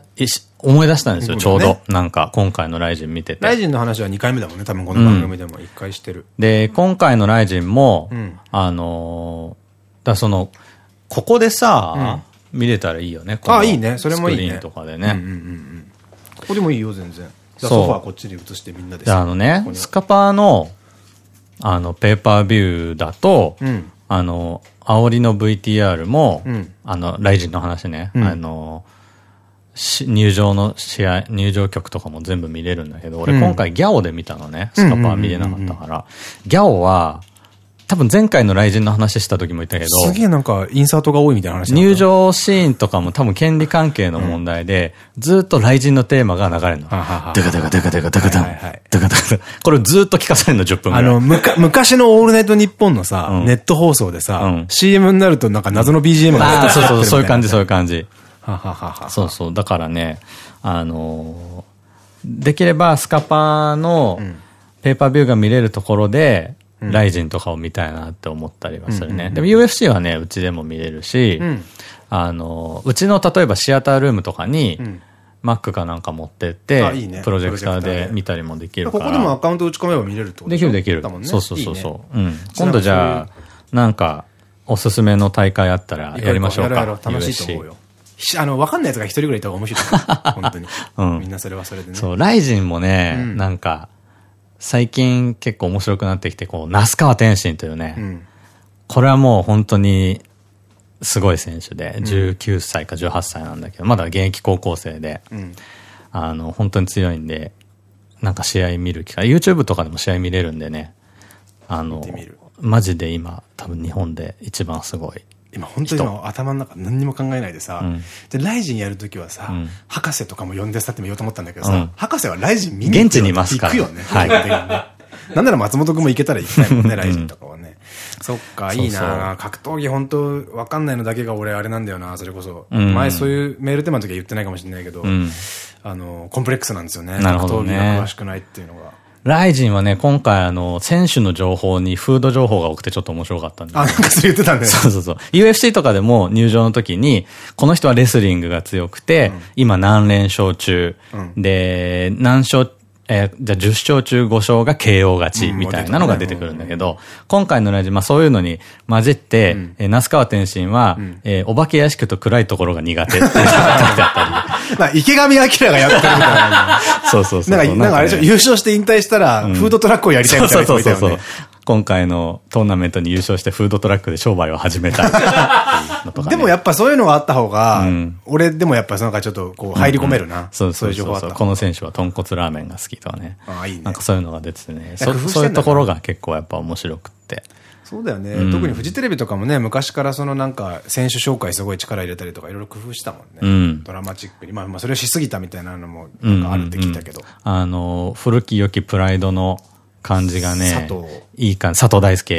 思い出したんですよ、ちょうど。なんか、今回のライジン見てて。ライジンの話は2回目だもんね、多分この番組でも1回してる。で、今回のライジンも、あのだその、ここでさ、見れたらいいよね。あ、いいね。それもいいね。スクリーンとかでね。ここでもいいよ、全然。ソファーこっちに移してみんなで。あのね、スカパーの、あの、ペーパービューだと、あの、煽りの VTR も、あの、ライジンの話ね、あの、入場の試合、入場曲とかも全部見れるんだけど、俺今回ギャオで見たのね。スカパー見れなかったから。ギャオは、多分前回の雷神の話した時も言ったけど、すげえなんかインサートが多いみたいな話入場シーンとかも多分権利関係の問題で、ずっと雷神のテーマが流れるの。ダカダカダカダカダカダン。ダカダカこれずっと聞かされるの10分ぐらい。あの、むか、昔のオールナイトニッポンのさ、ネット放送でさ、CM になるとなんか謎の BGM があそうそう、そういう感じ、そういう感じ。はははそうそう。だからね、あのできればスカパーのペーパービューが見れるところで、ライジンとかを見たいなって思ったりはするね。でも UFC はね、うちでも見れるし、うん、あの、うちの例えばシアタールームとかに、Mac かなんか持ってって、いいね、プロジェクターで見たりもできるから。ここでもアカウント打ち込めば見れるってことできるできる。ね、そうそうそうそう。いいね、うん。今度じゃあ、なんか、おすすめの大会あったらやりましょうか。楽しいと思うよ。あの、わかんないやつが一人ぐらいいた方が面白い。本当に。うん。みんなそれはそれでね。そう、ライジンもね、うん、なんか、最近結構面白くなってきて、こう、那須川天心というね、うん、これはもう本当にすごい選手で、19歳か18歳なんだけど、まだ現役高校生で、うん、あの、本当に強いんで、なんか試合見る機会、YouTube とかでも試合見れるんでね、あの、マジで今、多分日本で一番すごい今本当に頭の中何にも考えないでさ、うん、で、ライジンやるときはさ、うん、博士とかも呼んでさっても言おうと思ったんだけどさ、うん、博士はライジン見に行く現地にいますから。行くよね。はい。なんなら松本くんも行けたら行きたいもんね、ライジンとかはね。そっか、いいな格闘技本当わかんないのだけが俺あれなんだよな、それこそ。前そういうメールテーマの時は言ってないかもしれないけど、あの、コンプレックスなんですよね。格闘技が詳しくないっていうのが。ライジンはね、今回あの、選手の情報にフード情報が多くてちょっと面白かったんで。あ、なんかそれ言ってたんだよそうそうそう。UFC とかでも入場の時に、この人はレスリングが強くて、うん、今何連勝中、うん、で、何勝えー、じゃあ10勝中5勝が KO 勝ちみたいなのが出てくるんだけど、今回のラジまあそういうのに混じって、うん、えー、那須川天心は、うん、えー、お化け屋敷と暗いところが苦手って書いてあったり。まあ、池上彰がやってるみたいな。そうそうそう。なんか、なんかあれでしょ、優勝して引退したら、フードトラックをやりたいみたいなそうそうそう。今回のトーナメントに優勝してフードトラックで商売を始めた ね、でもやっぱそういうのがあった方が、うん、俺でもやっぱなんかちょっとこう入り込めるな。そうそういうこの選手は豚骨ラーメンが好きとかね。あいいね。なんかそういうのが出ててね。そそういうところが結構やっぱ面白くって。そうだよね、うん、特にフジテレビとかもね、昔からそのなんか、選手紹介すごい力入れたりとか、いろいろ工夫したもんね。うん、ドラマチックに。まあまあ、それをしすぎたみたいなのも、なんかあるって聞いたけど。あの、古き良きプライドの感じがね、いい感じ、佐藤大輔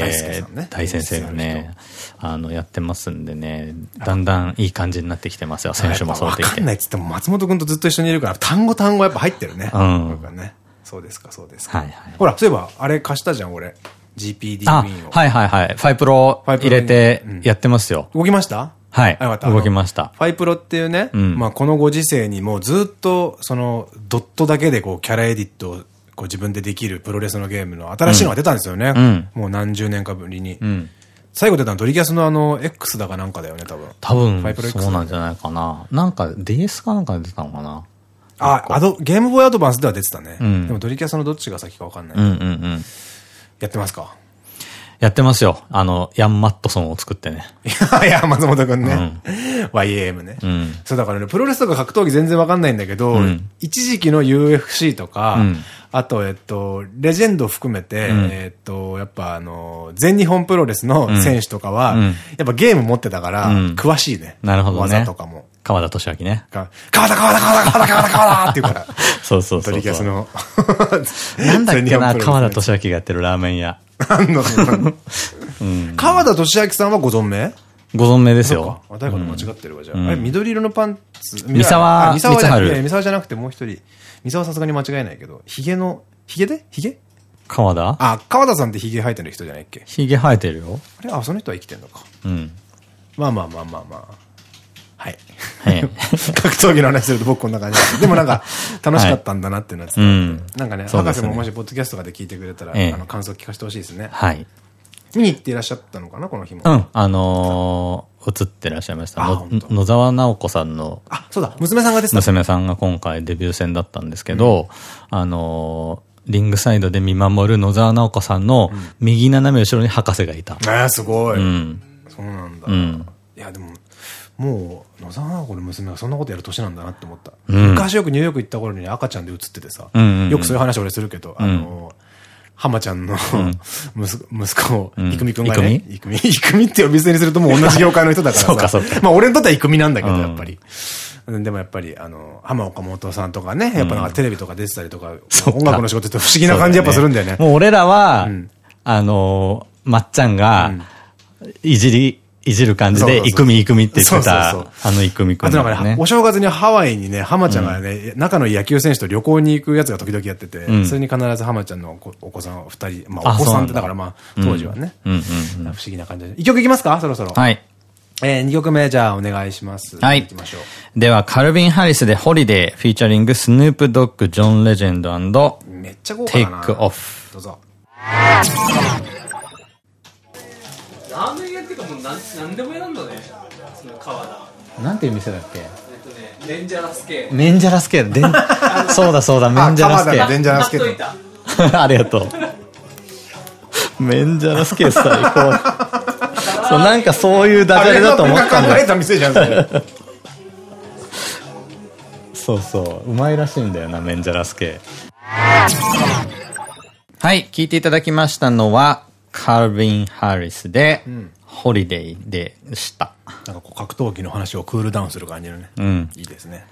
大先生がね、あの、やってますんでね、だんだんいい感じになってきてますよ、選手もそうってきて。わかんないっつっても松本君とずっと一緒にいるから、単語単語やっぱ入ってるね。うん。ね。そうですか、そうですか。はいはい。ほら、そういえば、あれ貸したじゃん、俺。GPD ウィンを。はいはいはい。ファイプロ入れてやってますよ。動きました？はい。動きました。ファイプロっていうね、まあこのご時世にもうずっと、その、ドットだけでこう、キャラエディットこう自分でできるプロレスのゲームの新しいのが出たんですよね。うん、もう何十年かぶりに。うん、最後出たのドリキャスのあの、X だかなんかだよね、多分。多分、そうなんじゃないかな。なんか DS かなんかで出たのかな。あ、アド、ゲームボーイアドバンスでは出てたね。うん、でもドリキャスのどっちが先かわかんない。やってますか？やってますよ。あの、ヤンマットソンを作ってね。いや、松本くんね。うん、YAM ね。うん、そうだからね、プロレスとか格闘技全然わかんないんだけど、うん、一時期の UFC とか、あと、えっと、レジェンド含めて、うん、えっと、やっぱあの、全日本プロレスの選手とかは、うん、やっぱゲーム持ってたから、詳しいね。なるほどね。技とかも。川田俊明ね。川田、川田、川田、川田、川田、川田、って言うから。そうそうそう。トリキャスの。なんだっけな、川田俊明がやってるラーメン屋。川田俊明さんはご存命？ご存命ですよ。誰かと間違ってるわ、じゃあ。あれ、緑色のパンツ。三沢、三沢じゃなくて、三沢じゃなくてもう一人。三沢さすがに間違いないけど、ヒゲの、ヒゲで？ヒゲ？川田？あ、川田さんってヒゲ生えてる人じゃないっけ？ヒゲ生えてるよ。あれあ、その人は生きてんのか。うん。まあまあまあまあまあ。はい。格闘技の話すると僕こんな感じで。でもなんか、楽しかったんだなっていうのは伝わって。なんかね、博士ももしポッドキャストとかで聞いてくれたら、あの、感想聞かせてほしいですね。はい。見に行っていらっしゃったのかなこの日も。うん。あの映ってらっしゃいました。野沢直子さんの。あ、そうだ。娘さんがですね。娘さんが今回デビュー戦だったんですけど、あのリングサイドで見守る野沢直子さんの右斜め後ろに博士がいた。ええ、すごい。うん。そうなんだ。うん。いや、でも、もう、野沢直子の娘がそんなことやる年なんだなって思った。昔よくニューヨーク行った頃に赤ちゃんで映っててさ、よくそういう話俺するけど、あの、浜ちゃんの、息子を、いくみくんがね、いくみいくみって呼び捨てにするともう同じ業界の人だからさ。まあ俺にとってはいくみなんだけど、やっぱり。でもやっぱり、あの、浜岡本さんとかね、やっぱなんかテレビとか出てたりとか、音楽の仕事って不思議な感じやっぱするんだよね。もう俺らは、あの、まっちゃんが、いじり、いじる感じで、いくみいくみって言ってた、あのいくみくん。あとなんかね、お正月にハワイにね、浜ちゃんがね、仲のいい野球選手と旅行に行くやつが時々やってて、それに必ず浜ちゃんのお子さん二人、まあお子さんってだからまあ、当時はね、不思議な感じで。一曲いきますか？そろそろ。はい。えー、2曲目じゃあお願いします。はい。行きましょう。では、カルビン・ハリスでホリデー、フィーチャリング、スヌープ・ドッグ、ジョン・レジェンドめっちゃ豪華。テイク・オフ。どうぞ。っていうかもうなんなんでも選んだね。その川田なんていう店だっけ？えっとねデンジャラス系メンジャラス系 そうだそうだメンジャラス系デンジャラス系 ありがとう。メンジャラス系最高。そうなんかそういうダジャレだと思ったんだ。考えた店じゃんそうそう。うまいらしいんだよなメンジャラス系はい聞いていただきましたのはカルビン・ハリスで、うん、ホリデーでした。なんかこう格闘技の話をクールダウンする感じのね。うん。いいですね。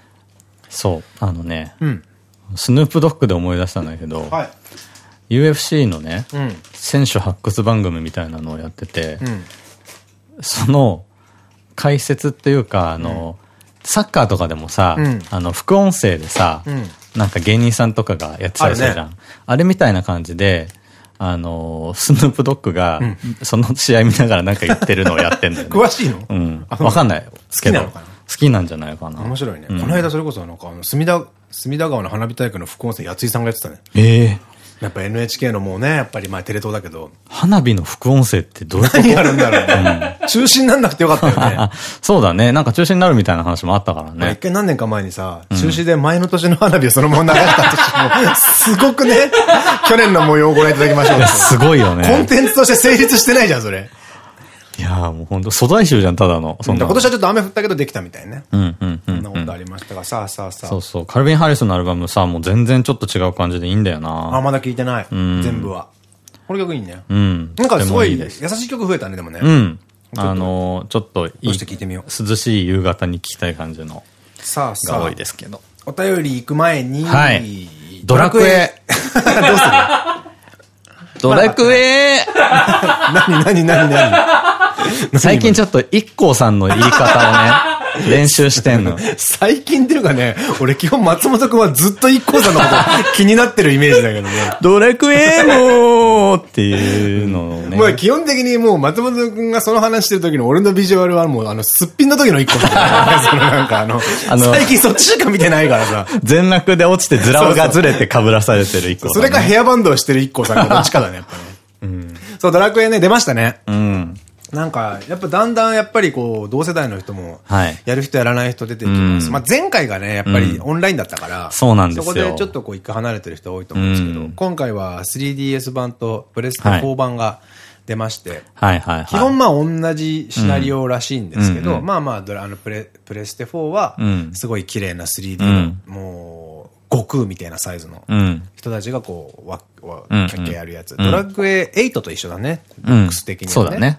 そう。あのね、うん、スヌープドッグで思い出したんだけど、はい、UFC のね、うん、選手発掘番組みたいなのをやってて、うん、その解説っていうか、あの、サッカーとかでもさ、あの、副音声でさ、なんか芸人さんとかがやってたりするじゃん。あれ,、ね、あれみたいな感じで、あの、スヌープドッグが、その試合見ながらなんか言ってるのをやってんだよ、ね。詳しいの？うん。わかんない。好きなのかな？好きなんじゃないかな。面白いね。この間それこそなんか、隅田、隅田川の花火大会の副音声、やついさんがやってたね。ええやっぱ NHK のもうね、やっぱりまあテレ東だけど。花火の副音声ってどういうこと？何やるんだろうね。中止になんなくてよかったよね。そうだね。なんか中止になるみたいな話もあったからね。一回何年か前にさ、中止で前の年の花火をそのまま流した年も、すごく ね、去年の模様をご覧いただきましょう。すごいよね。コンテンツとして成立してないじゃん、それ。いやーもう本当粗大集じゃん、ただの。そんな今年はちょっと雨降ったけどできたみたいね。うんうんうん。そんなことありましたが、さあさあさあ。そうそう。カルビン・ハリスのアルバムさ、もう全然ちょっと違う感じでいいんだよな。あ、まだ聞いてない。全部は。この曲いいね。うん。なんかすごい優しい曲増えたね、でもね。うん。あのちょっといい。聞いてみよう。涼しい夕方に聴きたい感じの。さあさあ。が多いですけど。お便り行く前に。はい。ドラクエ。どうする？ドラクエ 何何何何？最近ちょっと IKKO さんの言い方をね、練習してんの。最近っていうかね、俺基本松本くんはずっと IKKO さんのこと 気になってるイメージだけどね。ドラクエもっていうのをね。もう基本的にもう松本くんがその話してる時の俺のビジュアルはもうあの、すっぴんの時の IKKO さん、そのなんかあの、あの最近そっちしか見てないからさ。全落で落ちてズラがずれて被らされてる IKKO さん、それかヘアバンドをしてる IKKO さんがどっちかだね、やっぱね。うん。そう、ドラクエね、出ましたね。うん。なんか、やっぱだんだんやっぱりこう、同世代の人も、やる人やらない人出てきます。まあ前回がね、やっぱりオンラインだったから、そうなんですよ。そこでちょっとこう一回離れてる人多いと思うんですけど、今回は 3DS 版とプレステ4版が出まして、はい。はい。はい。基本まあ同じシナリオらしいんですけど、まあまあドラ、あのプレ、プレステ4は、すごい綺麗な 3D の、もう、悟空みたいなサイズの人たちがこう、わ、わ、キャッキャやるやつ。ドラクエ8と一緒だね。ボックス的にはね。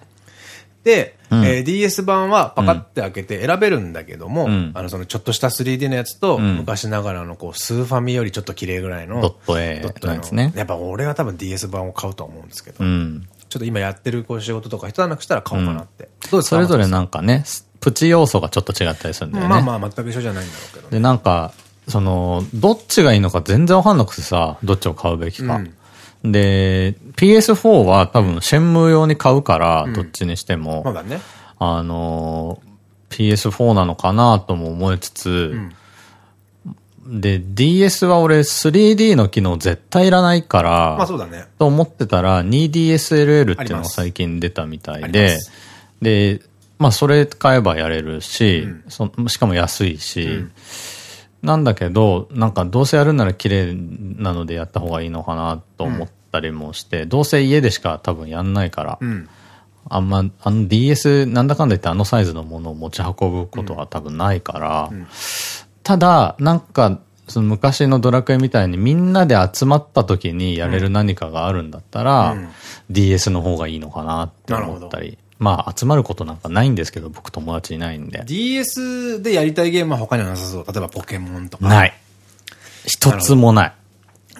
そうん、えー、DS 版はパカって開けて選べるんだけども、うん、あの、そのちょっとした 3D のやつと、昔ながらのこう、スーファミよりちょっと綺麗ぐらいの、ドット A のやつね。やっぱ俺は多分 DS 版を買うと思うんですけど、うん、ちょっと今やってるこう仕事とか人なくしたら買おうかなって。うん、それぞれなんかね、プチ要素がちょっと違ったりするんだよね。まあまあ全く一緒じゃないんだろうけど、ね、で、なんか、その、どっちがいいのか全然わかんなくてさ、どっちを買うべきか。うんで、PS4 は多分、シェンムー用に買うから、どっちにしても。そうだね。あの、PS4 なのかなとも思いつつ、うん、で、DS は俺 3D の機能絶対いらないから、まあそうだね。と思ってたら 2DSLL っていうのが最近出たみたいで、で、まあそれ買えばやれるし、うん、そしかも安いし、うん、なんだけど、なんかどうせやるなら綺麗なのでやった方がいいのかなと思ったりもして、どうせ家でしか多分やんないから、あんま、あの DS なんだかんだ言ってあのサイズのものを持ち運ぶことは多分ないから、うん。うん、ただ、なんか、その昔のドラクエみたいにみんなで集まった時にやれる何かがあるんだったら、うん、DS の方がいいのかなって思ったり。まあ、集まることなんかないんですけど、僕友達いないんで。DS でやりたいゲームは他にはなさそう。例えばポケモンとか。ない。一つもない。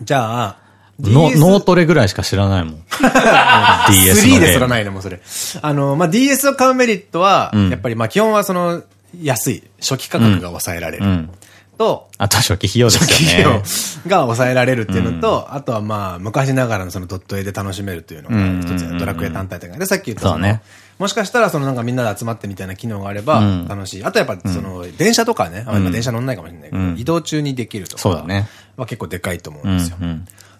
じゃあ、脳トレぐらいしか知らないもん。DS 3ですらないのもそれ。あの、まあ、DS を買うメリットは、やっぱりま、基本はその、安い、初期価格が抑えられる。うんと、あと初期費用ですね。初期費用が抑えられるっていうのと、あとはまあ、昔ながらのそのドット絵で楽しめるというのが一つドラクエ単体とかで、さっき言ったそね。もしかしたらそのなんかみんなで集まってみたいな機能があれば楽しい。あとやっぱその電車とかね、あ今電車乗んないかもしれないけど、移動中にできるとかは結構でかいと思うんですよ。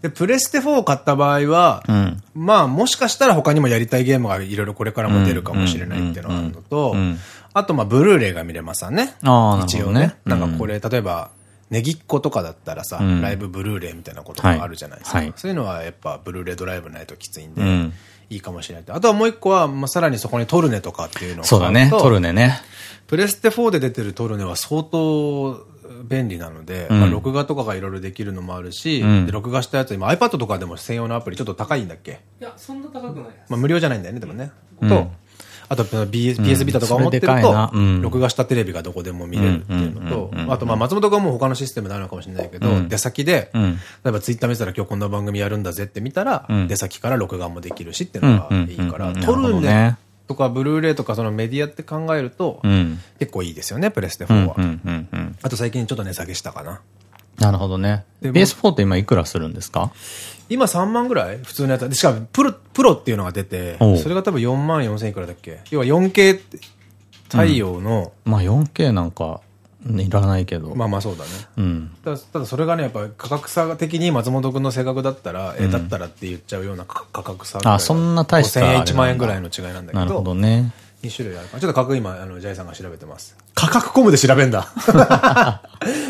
で、プレステ4を買った場合は、うん、まあもしかしたら他にもやりたいゲームがいろいろこれからも出るかもしれないっていうのがあるのと、あとまあブルーレイが見れますわね。一応ね。なん。かこれ、例えば、ネギっ子とかだったらさ、うん、ライブブルーレイみたいなことがあるじゃないですか。そういうのはやっぱブルーレイドライブないときついんで、うん、いいかもしれない。あとはもう一個は、まあ、さらにそこにトルネとかっていうのをそうだね、トルネね。プレステ4で出てるトルネは相当便利なので、うん、まあ録画とかがいろいろできるのもあるし、うん、で録画したやつ今 iPad とかでも専用のアプリちょっと高いんだっけ？いや、そんな高くないまあ無料じゃないんだよね、でもね。と、あと BS、PS ビタとか持ってると、録画したテレビがどこでも見れるっていうのと、あとまあ松本君はもう他のシステムなのかもしれないけど、出先で、例えばツイッター見てたら今日こんな番組やるんだぜって見たら、出先から録画もできるしっていうのがいいから、撮るね。とか、ブルーレイとか、そのメディアって考えると、結構いいですよね、プレステ4は。あと最近ちょっと値下げしたかな。なるほどね。PS4 って今いくらするんですか？今3万ぐらい？普通のやつ。しかも、プロ、プロっていうのが出て、それが多分4万4千いくらだっけ？要は 4K 対応の、うん、まあ 4K なんか、いらないけど。まあまあそうだね。うん。ただ、ただそれがね、やっぱ価格差的に松本君の性格だったら、え、だったらって言っちゃうような価格差。あ、そんな大した。5000円1万円ぐらいの違いなんだけど。なるほどね。2種類あるから。ちょっと価格今、あの、ジャイさんが調べてます。価格コムで調べんだ。ま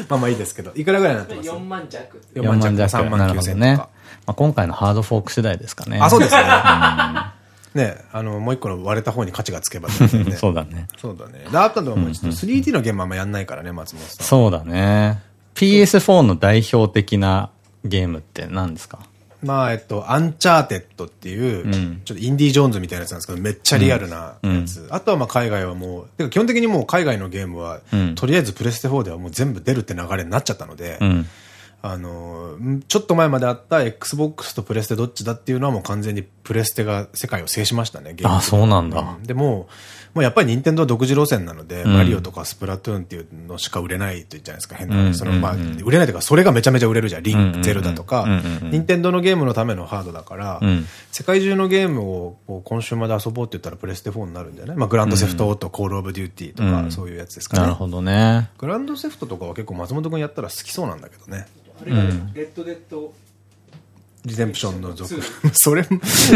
あまあいいですけど。いくらぐらいになってます ?4 万弱。4万弱。3万9千ね。まあ今回のハードフォーク次第ですかね。あ、そうですね。ね、あの、もう一個の割れた方に価値がつけば、ね、そうだね。そうだね。で、あったのはもう 3D のゲームあんまやんないからね、松本さん。そうだね。PS4 の代表的なゲームって何ですか？まあ、えっと、アンチャーテッドっていう、うん、ちょっとインディ・ジョーンズみたいなやつなんですけど、めっちゃリアルなやつ。うん、あとはまあ海外はもう、てか基本的にもう海外のゲームは、うん、とりあえずプレステ4ではもう全部出るって流れになっちゃったので、あの、ちょっと前まであった Xbox とプレステどっちだっていうのはもう完全にプレステが世界を制しましたね、ゲーム。あ、そうなんだ。でも、もうやっぱり任天堂独自路線なので、うん、マリオとかスプラトゥーンっていうのしか売れないと言っじゃないですか、変な。その、まあ、売れないというか、それがめちゃめちゃ売れるじゃん。リンク、ゼルダとか、任天堂のゲームのためのハードだから、うん、世界中のゲームを今週まで遊ぼうって言ったらプレステ4になるんじゃないまあ、グランドセフトとコールオブデューティーとか、そういうやつですかね。なるほどね。グランドセフトとかは結構松本君やったら好きそうなんだけどね。あれがレッドデッドリデンプションの続。それ、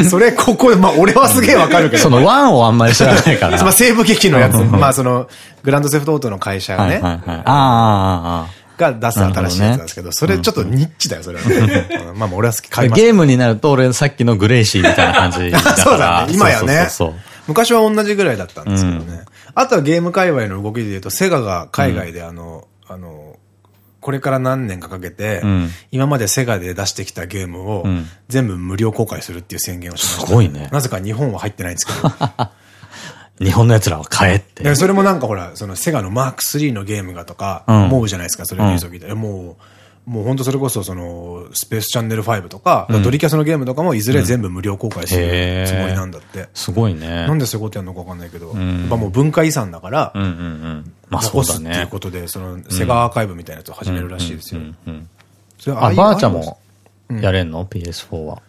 それ、ここ、まあ、俺はすげえわかるけど。そのワンをあんまり知らないから。まあ、西部劇のやつ。まあ、その、グランドセフトオートの会社がね。ああ、が出す新しいやつなんですけど、それちょっとニッチだよ、それは。まあ、俺は好き、買います。ゲームになると、俺さっきのグレイシーみたいな感じ そうだね、今やね。昔は同じぐらいだったんですけどね。あとはゲーム界隈の動きで言うと、セガが海外であの、あの、これから何年かかけて、うん、今までセガで出してきたゲームを、全部無料公開するっていう宣言をしました、すごいね。なぜか日本は入ってないんですけど。日本の奴らは買えって。それもなんかほら、そのセガのマーク3のゲームがとか、思うじゃないですか、それを聞いて。もう、もう本当それこそその、スペースチャンネル5とか、うん、ドリキャスのゲームとかもいずれ全部無料公開するつもりなんだって。すごいね。なんでそういうことやるのかわかんないけど、やっぱもう文化遺産だから、残すっていうことで、その、セガアーカイブみたいなやつを始めるらしいですよ。あ、バーチャもやれんの ?PS4 は。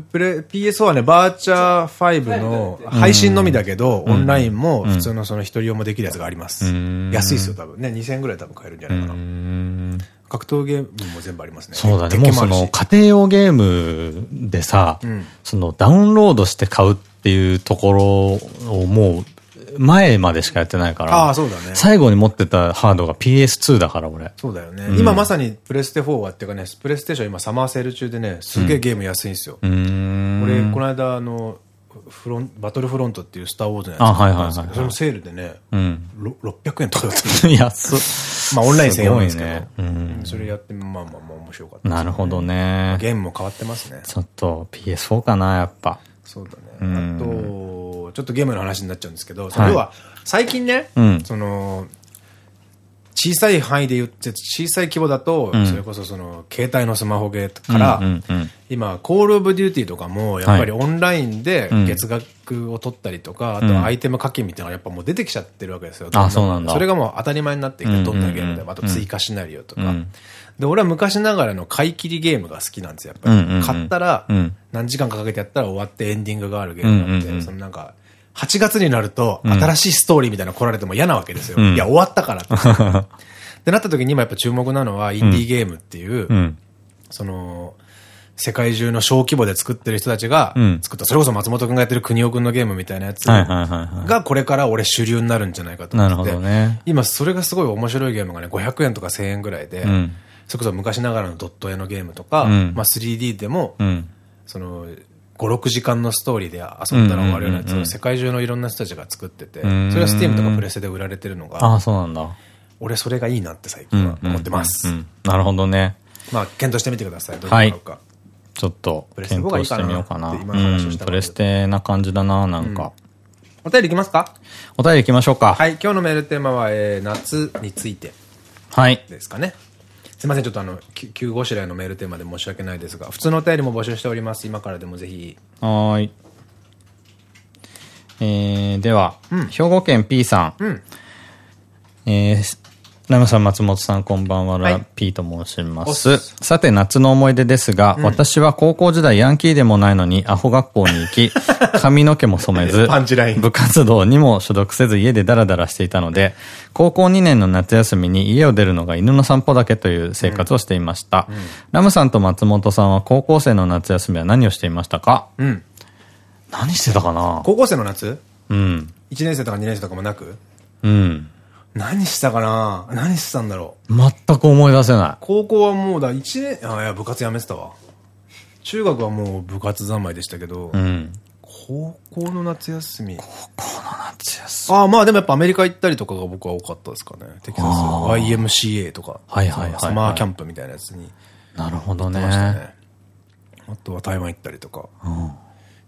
プレ、PS4 はね、バーチャー5の配信のみだけど、オンラインも普通のその一人用もできるやつがあります。安いですよ、多分。ね、2000円ぐらい多分買えるんじゃないかな。格闘ゲームも全部ありますね。そうだね。もうその家庭用ゲームでさ、うん、そのダウンロードして買うっていうところをもう前までしかやってないから。ああ、そうだね。最後に持ってたハードが PS2 だから、俺。そうだよね。うん、今まさにプレステ4はっていうかね、プレステーション今サマーセール中でね、すげえゲーム安いんですよ。うん、俺、この間、あの、フロンバトルフロントっていうスターウォーズのやつ。あ、はいはいはい。それもセールでね、うん、600円とかだった。安っ。まあオンライン専用ですけど。ねうんそれやって、まあまあまあ面白かったね、なるほどね。ゲームも変わってますね。ちょっと PS4 かな、やっぱ。そうだね。うんあと、ちょっとゲームの話になっちゃうんですけど、はい。要は、最近ね、うん。その、小さい範囲で言って、小さい規模だと、うん。それこそその、携帯のスマホゲーから、今、コールオブデューティーとかも、やっぱりオンラインでうん。月額を取ったりとか、うん。あとアイテム課金みたいなのがやっぱもう出てきちゃってるわけですよ。あそうなんだ。それがもう当たり前になってきて、うんどんなゲームでも、うんあと追加シナリオとか。うん。で、俺は昔ながらの買い切りゲームが好きなんですよ、やっぱり。買ったらうん、何時間かかけてやったら終わってエンディングがあるゲームがあって、うんうんうん。そのなんか、8月になると、ん新しいストーリーみたいなの来られても嫌なわけですよ。うんいや、終わったからって。ってなった時に今やっぱ注目なのは、インディーゲームっていう、うん。その、世界中の小規模で作ってる人たちがうん作った、それこそ松本くんがやってる国尾くんのゲームみたいなやつ。がこれから俺主流になるんじゃないかと思ってね。今それがすごい面白いゲームがね、500円とか1000円ぐらいで、うん。それこそ昔ながらのドット絵のゲームとか、うんまあ 3D でも、うん。その、5、6時間のストーリーで遊んだら終わるようなやつを世界中のいろんな人たちが作ってて、そんれが Steam とかプレステで売られてるのあが、あ、そうなんだ。俺それがいいなって最近は思ってますなるほどね。まあ、検討してみてください。どういうのか。ちょっと検討してみようかな。プレステな感じだな、なんか。お便りいきますか？お便り行きましょうか。はい、今日のメールテーマは、えー、夏についてはい。ですかね。すいません、ちょっとあの、き急ごしらえのメールテーマで申し訳ないですが、普通のお便りも募集しております。今からでもぜひ。はーい。えー、では、うん兵庫県 P さん。うん。えー、ラムさん、松本さん、こんばんは。はいラ P と申します。さて、夏の思い出ですが、私は高校時代ヤンキーでもないのに、アホ学校に行き、髪の毛も染めず、パンチライン部活動にも所属せず家でダラダラしていたので、高校2年の夏休みに家を出るのが犬の散歩だけという生活をしていました。ラムさんと松本さんは高校生の夏休みは何をしていましたか？うん。何してたかな？高校生の夏？うん。?1 年生とか2年生とかもなく？うん。何したかな？何してたんだろう？全く思い出せない。高校はもうだ、1年、あ、いや、部活やめてたわ。中学はもう部活三昧でしたけど、うん。高校の夏休み。夏休み。ああ、まあでもやっぱアメリカ行ったりとかが僕は多かったですかね。テキサスの YMCA とか。はいはいはいはいサマーキャンプみたいなやつになるほど。ね。あとは台湾行ったりとか。うん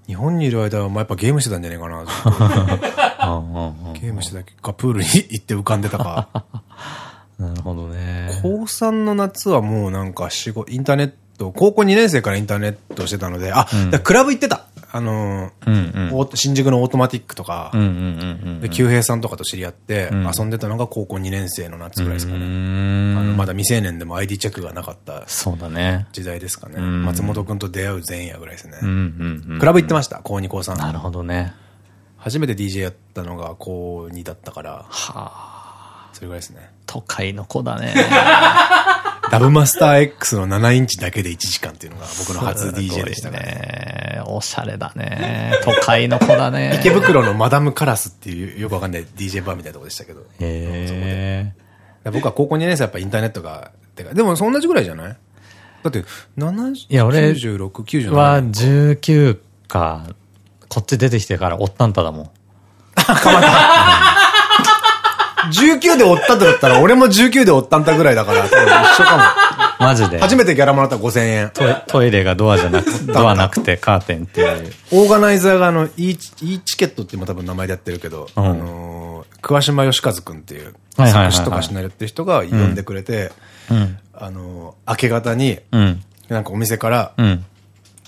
日本にいる間はまあやっぱゲームしてたんじゃないかな。ゲームしてたか、プールに行って浮かんでたか。なるほどね。高3の夏はもうなんか仕事、インターネット、高校2年生からインターネットしてたので、あ、だからクラブ行ってたあのーうん新宿のオートマティックとかうん、うんうんで、旧平さんとかと知り合って、ん遊んでたのが高校2年生の夏ぐらいですかうん。うね。あのまだ未成年でも ID チェックがなかったそうだね。時代ですかね。ん松本くんと出会う前夜ぐらいですねうん。うんうん。クラブ行ってました、高2、高3。なるほどね。初めて DJ やったのが高2だったから、はあ。それぐらいですね。都会の子だね。ダブマスター X の7インチだけで1時間っていうのが僕の初 DJ でしたからね。ね。おしゃれだね。都会の子だね。池袋のマダムカラスっていうよくわかんない DJ バーみたいなとこでしたけど。へえ。僕は高校2年生やっぱインターネットが、てか、でもそんなじぐらいじゃない？だって、70、いや俺96、97。は19か、こっち出てきてからおったんただもん。19でおったとだったら、俺も19でおったんたぐらいだから、一緒かマジで。も。初めてギャラもらったら5000円。トイトイレがドアじゃなく、ドアなくてカーテンっていう。オーガナイザーがあの、e チチケットって今多分名前でやってるけど、うんあのー、桑島義和くんっていう、作詞とかシナリオって人が呼んでくれて、うん。あのー、明け方に、うん。なんかお店から、うん。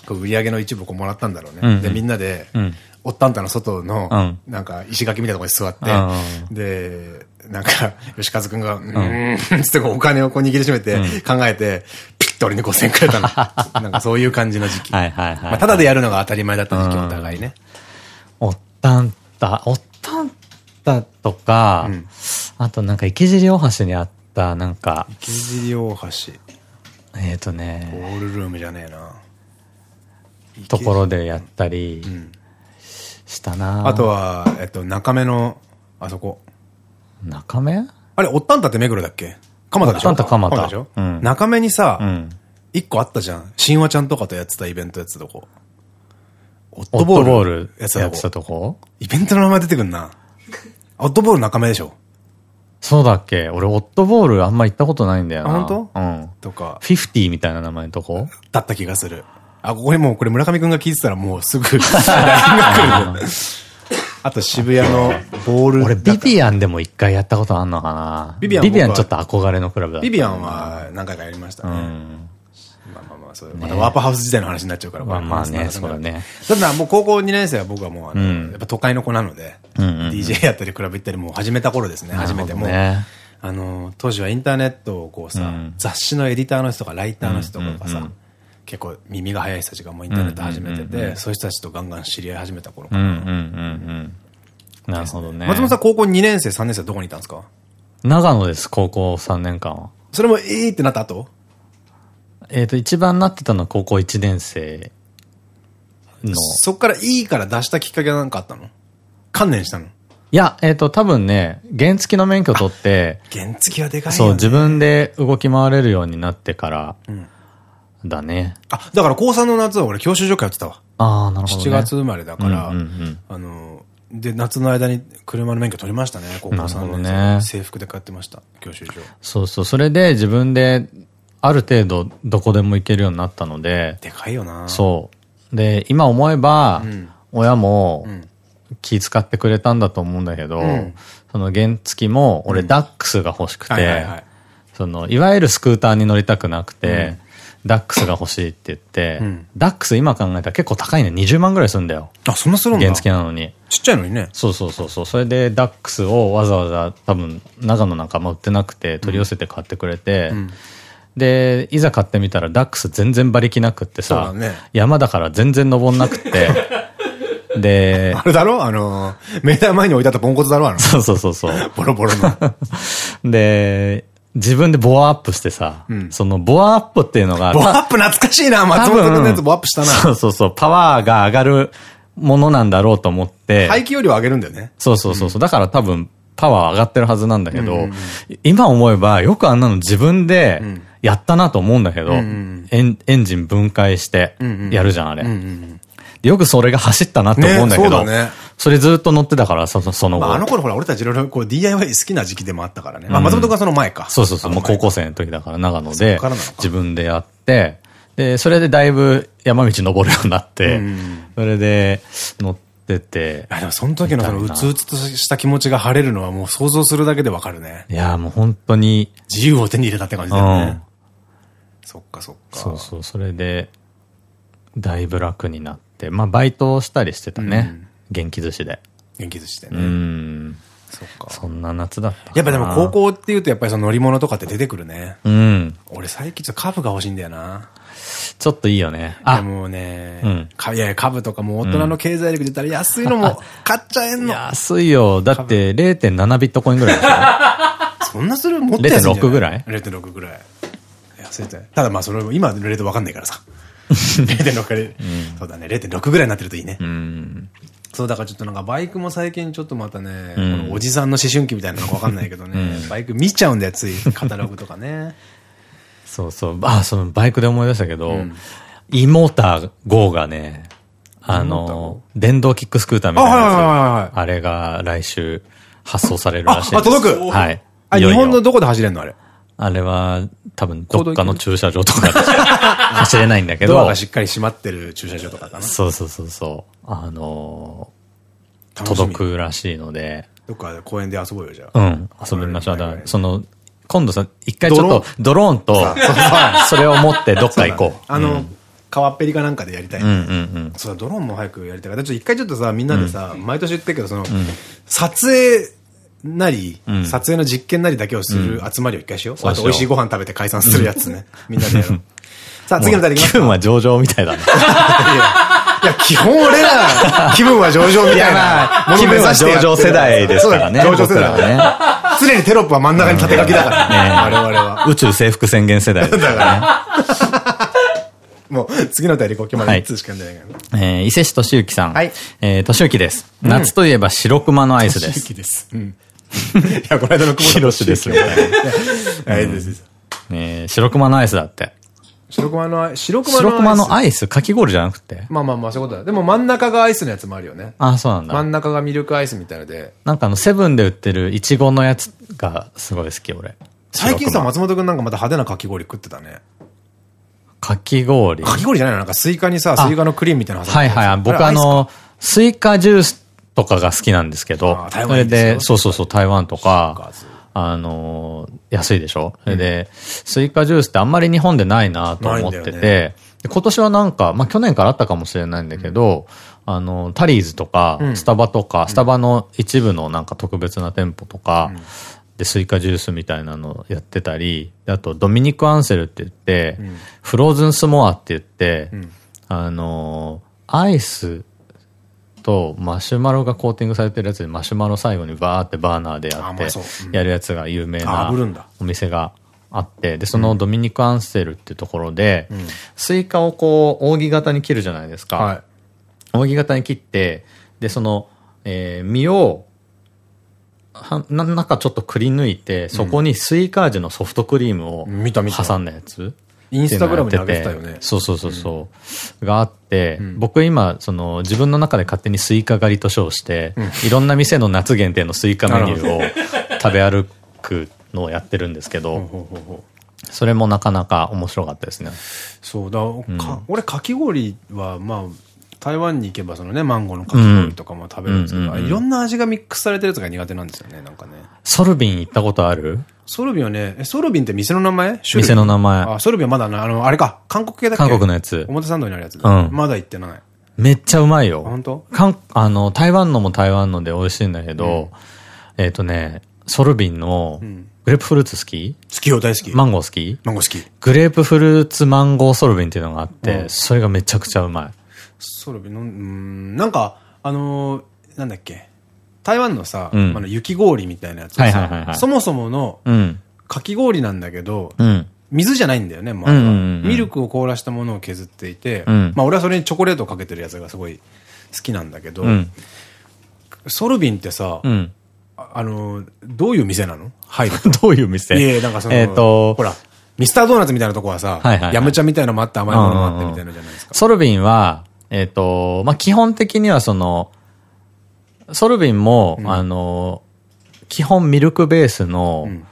こう売り上げの一部こうもらったんだろうね。で、みんなで、うん。おったんたの外の、うん。なんか石垣みたいなところに座って、うん。で、なんか、吉和くんが、うーん、つってお金をこう握りしめて、考えて、ピッと俺に5000円くれたの。なんかそういう感じの時期。はいはいはい。まあ、ただでやるのが当たり前だった時期、うん。お互いね。おったんた、おったんたとか、うん。あとなんか池尻大橋にあった、なんか、池尻大橋、えっ、ー、とオね、ールルームじゃねえな。ところでやったりうん。したな、あとは、えっと、中目の、あそこ。中目？あれ、おったんたって目黒だっけ？蒲田でしょ？おったんた蒲田でしょ？うん中目にさ、うん。一個あったじゃん。神話ちゃんとかとやってたイベントやってたとこ。オットボールやってたとこ？やってたとこイベントの名前出てくんな。オットボール中目でしょ？そうだっけ？俺、オットボールあんま行ったことないんだよな。あ本当？うん。とか、フィフティみたいな名前のとこ？だった気がする。あ、ここにもうこれ村上くんが聞いてたらもうすぐ。あと渋谷のボール。俺、ビビアンでも一回やったことあんのかなビビアンビビアンちょっと憧れのクラブだ。ビビアンは何回かやりましたね。うん。まあまあまあ、そうまたワープハウス時代の話になっちゃうから、まあまあねそうだね。ただもう高校2年生は僕はもうあの、うんやっぱ都会の子なので、DJ やったりクラブ行ったりもう始めた頃ですね、初めても。あの、当時はインターネットをこうさ、うん雑誌のエディターの人とかライターの人とかがさうんうんうん、結構耳が速い人たちがもうインターネット始めてて、うんうんうんうんそういう人たちとガンガン知り合い始めた頃かな。うんうんうんうん。なるほどね。松本さん高校2年生、3年生はどこにいたんですか？長野です、高校3年間は。それもええってなった後？えっと、一番なってたのは高校1年生の。そっからいいから出したきっかけは何かあったの？観念したの？いや、えっと、多分ね、原付の免許取って、原付はでかいよ、ね。そう、自分で動き回れるようになってから、だね。あ、だから高3の夏は俺教習所通ってたわ。ああ、なるほど、ね。7月生まれだから、うんうんうんあの、で、夏の間に車の免許取りましたね、高校3なるほど年ね生。制服で通ってました、教習所。そうそう。それで自分で、ある程度どこでも行けるようになったので、でかいよなそう。で、今思えば、ん親もん気遣ってくれたんだと思うんだけど、んその原付も俺ダックスが欲しくてその、いわゆるスクーターに乗りたくなくて、ダックスが欲しいって言って、んダックス今考えたら結構高いね。20万ぐらいするんだよ。あ、そんなするんだ原付なのに。ちっちゃいのにね。そうそうそうそう。それでダックスをわざわざ多分長野なんかも売ってなくて取り寄せて買ってくれて、で、いざ買ってみたらダックス全然馬力なくってさ、ね山だから全然登んなくって、で、あれだろ？あの、メーター前に置いてあったポンコツだろ？あの、そうそうそうそう。ボロボロの。で、自分でボアアップしてさ、んそのボアアップっていうのが、ボアップ懐かしいな松本君のやつボアップしたそうな。そうそう、パワーが上がるものなんだろうと思って、排気量量上げるんだよね。そうそうそうそう。だから多分、パワー上がってるはずなんだけど、今思えば、よくあんなの自分でやったなと思うんだけど、んエンジン分解してんうんやるじゃん、あれ。よくそれが走ったなって思うんだけど、ねそれずっと乗ってたから、そそその後。まあ、あの頃ほら、俺たちいろいろこう DIY 好きな時期でもあったからね。まあ、松本君はその前か。そうそうそう、もう高校生の時だから長野で自分でやって、で、それでだいぶ山道登るようになってん、それで乗っててい、や、でもその時のそのうつうつとした気持ちが晴れるのはもう想像するだけでわかるね。いやーもう本当に、自由を手に入れたって感じだよねうん。そっかそっか。そうそう、それで、だいぶ楽になって、まあバイトをしたりしてたね。元気寿司で。元気寿司でうね。ん。そっか。そんな夏だった。やっぱでも高校っていうとやっぱりその乗り物とかって出てくるね。うん。俺最近ちょっと株が欲しいんだよな。ちょっといいよね。であ、もね、うんかいやいや株とかも大人の経済力で言ったら安いのも 買っちゃえんの。安いよ。だって0.7ビットコインぐらいでしょ そんなするもっと安いんじゃない0.6ぐらい ?0.6 ぐらい。安いってただまあそれ今のレートわかんないからさ。0.6から、そうだね、0.6ぐらいになってるといいね。うん。そう、だからちょっとなんかバイクも最近ちょっとまたね、んこのおじさんの思春期みたいなのかわかんないけどね、バイク見ちゃうんだよ、つい。カタログとかね。そうそう。あ、そのバイクで思い出したけど、e モーター GO がね、あの、電動キックスクーターみたいなあれが来週発送されるらしいです。ああ届く？はい。あ、日本のどこで走れんのあれ？あれは、多分、どっかの駐車場とかで 走れないんだけどドアが、しっかり閉まってる駐車場とかかな。そうそうそうそう。あのー届くらしいので、どっか公園で遊ぼうよ、じゃあ。うん、遊びましょう。だから、その、今度さ、一回ちょっと、ドローン？と、それを持ってどっか行こう。あの、川っぺりかなんかでやりたい。うんうんうん。そうだ、ドローンも早くやりたいから、ちょっと一回ちょっとさ、みんなでさ、毎年言ってるけど、その、撮影なり、撮影の実験なりだけをする集まりを一回しよう。そうあと美味しいご飯食べて解散するやつね。みんなでやろう。さあ、次の二人いきます気分は上々みたいだね。いや、基本俺ら、気分は上々みたいな。気分は上々世代ですからね。上々世僕らは代。ね。常にテロップは真ん中に縦書きだからね。我々は。宇宙征服宣言世代ですからね。もう、次の二人行こう。今日まはいで1通しかないからね。えー伊勢市敏之さん。はいえー敏之です。夏といえば白熊のアイスです。周期です。うん。いや、この間の久保田広しですよねはい、ですです。えー白熊のアイスだって。白熊のアイス、白熊のアイス。白熊のアイスかき氷じゃなくて？まあまあまあ、そういうことだ。でも真ん中がアイスのやつもあるよね。あ、そうなんだ。真ん中がミルクアイスみたいので。なんかあの、セブンで売ってるイチゴのやつがすごい好き、俺。最近さ、松本くんなんかまた派手なかき氷食ってたね。かき氷？かき氷じゃないの？なんかスイカにさ、スイカのクリームみたいなはいはい。僕あ、の、スイカジュースとかが好きなんですけどあ、台湾それでそうそうそう、台湾とかあのー、安いでしょ？それで、スイカジュースってあんまり日本でないなと思ってて、今年はなんか、まあ去年からあったかもしれないんだけど、あの、タリーズとか、スタバとか、スタバの一部のなんか特別な店舗とか、で、スイカジュースみたいなのやってたり、であと、ドミニク・アンセルって言って、フローズンスモアって言って、あのー、アイスとマシュマロがコーティングされてるやつでマシュマロ最後にバーってバーナーでやってやるやつが有名あなお店があって、で、そのドミニク・アンセルっていうところで、スイカをこう、扇形に切るじゃないですか。はい。扇形に切って、で、その、えー実を、はな中ちょっとくり抜いて、そこにスイカ味のソフトクリームを挟んだやつ。インスタグラムに上げてたよね。そうそうそうそう。があって、僕今、その自分の中で勝手にスイカ狩りと称して、いろんな店の夏限定のスイカメニューを食べ歩くのをやってるんですけど、それもなかなか面白かったですね。そうだ、か俺かき氷はまあ台湾に行けばそのねマンゴーのかき氷とかも食べるんですけど、うんいろんな味がミックスされてるやつが苦手なんですよねなんかね。ソルビン行ったことある？ソルビンはねえソルビンって店の名前？店の名前。あソルビンはまだあのあのあれか？韓国系だっけ？韓国のやつ。表参道にあるやつ、うん。まだ行ってない。めっちゃうまいよ。本当？かん、あの、台湾のも台湾ので美味しいんだけど、えっとね、ソルビンの、グレープフルーツ好き好きよ大好き。マンゴー好きマンゴー好きグレープフルーツマンゴーソルビンっていうのがあって、うん。それがめちゃくちゃうまい。ソルビンのうんなんかあのーなんだっけ？台湾のさ、うんあの雪氷みたいなやつさそもそものうん。かき氷なんだけど、うん。水じゃないんだよね、もうミルクを凍らしたものを削っていて、うんまあ俺はそれにチョコレートをかけてるやつがすごい好きなんだけど、うん。ソルビンってさ、うん。ああの、どういう店なの？入ると。どういう店？いやいや、なんかその、えっとほら、ミスタードーナツみたいなとこはさ、ヤムチャみたいなのもあって甘いものもあってみたいなじゃないですか。ソルビンは、えっ、と、まあ、基本的にはその、ソルビンも、あの、基本ミルクベースのん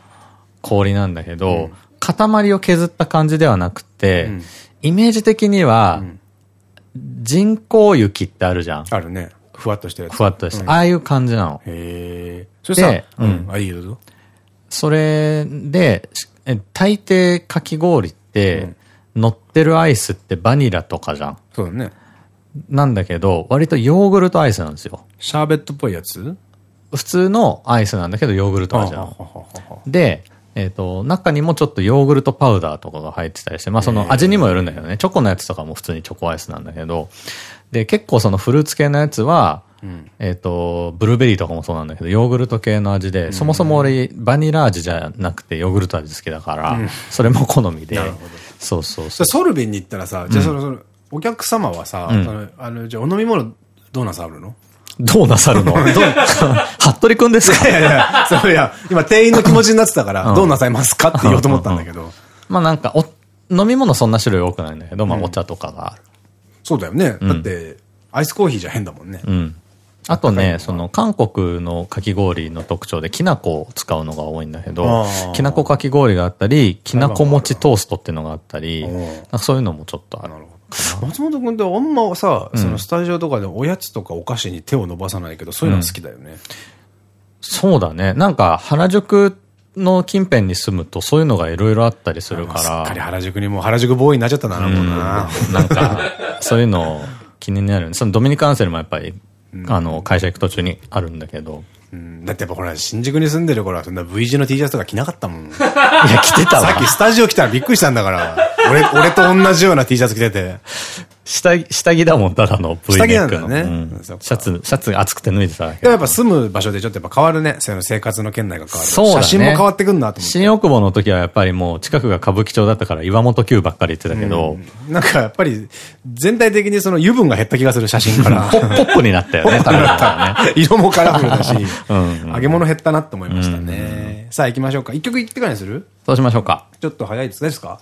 氷なんだけど、塊を削った感じではなくて、んイメージ的には、ん人工雪ってあるじゃん。あるね。ふわっとしたやつ。ふわっとした。うんああいう感じなの。へえ。それさで、ううんん、あ、いいぞ。それで、大抵かき氷って、乗ってるアイスってバニラとかじゃん。そうだね。なんだけど、割とヨーグルトアイスなんですよ。シャーベットっぽいやつ？普通のアイスなんだけど、ヨーグルト味なの。で、えっ、と、中にもちょっとヨーグルトパウダーとかが入ってたりして、まあその味にもよるんだけどね、チョコのやつとかも普通にチョコアイスなんだけど、で、結構そのフルーツ系のやつは、ん。えっと、ブルーベリーとかもそうなんだけど、ヨーグルト系の味で、そもそも俺、バニラ味じゃなくてヨーグルト味好きだから、それも好みで。なるほど、そうそうそそれソルビンに行ったらさ、じゃあその、その、お客様はさ、んそのあの、じゃあお飲み物どうなさるの？う。どうなさるの？どう？服部くんですか？いやいや、そういや、今店員の気持ちになってたから、どうなさいますかって言おうと思ったんだけど。まあなんか、お、飲み物そんな種類多くないんだけど、まあお茶とかがある。そうだよね。だって、アイスコーヒーじゃ変だもんね。うん。あとね、その韓国のかき氷の特徴できな粉を使うのが多いんだけどきなこかき氷があったり、きなこ餅トーストっていうのがあったり、そういうのもちょっとある。松本君ってあんまさ、そのスタジオとかでおやつとかお菓子に手を伸ばさないけど、そういうのは好きだよね。そうだね。なんか原宿の近辺に住むとそういうのがいろいろあったりするか、すっからり原宿にもう原宿ボーイになっちゃったな、もうな。なんか、そういうの気になる。そのドミニカンセルもやっぱり、あの、会社行く途中にあるんだけど。だってやっぱほら、新宿に住んでる頃はそんな V 字の T シャツとか着なかったもん。いや、着てたわさっきスタジオ来たらびっくりしたんだから。俺、俺と同じような T シャツ着てて。下着、下着だもん、ただの V 下着ネックの。なんだねシャツ、シャツが熱くて脱いでただけやっぱ住む場所でちょっとやっぱ変わるね。その生活の圏内が変わる。そうだね写真も変わってくんなと思って。新大久保の時はやっぱりもう近くが歌舞伎町だったから岩本九ばっかり言ってたけど、なんかやっぱり全体的にその油分が減った気がする写真から。ポップになったよね、食べ物がね。色もカラフルだし、ん揚げ物減ったなって思いましたね。さあ行きましょうか。一曲行ってからにする？そうしましょうか。ちょっと早いですか？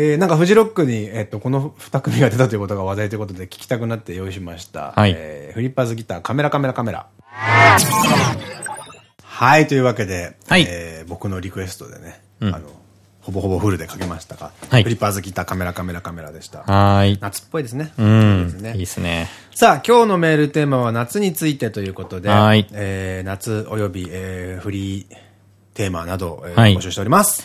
えー、なんかフジロックに、えっと、この二組が出たということが話題ということで聞きたくなって用意しました。はい。えー、フリッパーズギター、カメラカメラカメラ。はい、というわけで、はい。えー、僕のリクエストでね、うん、あの、ほぼほぼフルでかけましたが、はい、フリッパーズギターカメラカメラカメラでした。はい。夏っぽいですね。うん。いいですね。さあ、今日のメールテーマは夏についてということで、はい。えー、夏および、えー、フリーテーマなど、えー、はい、募集しております。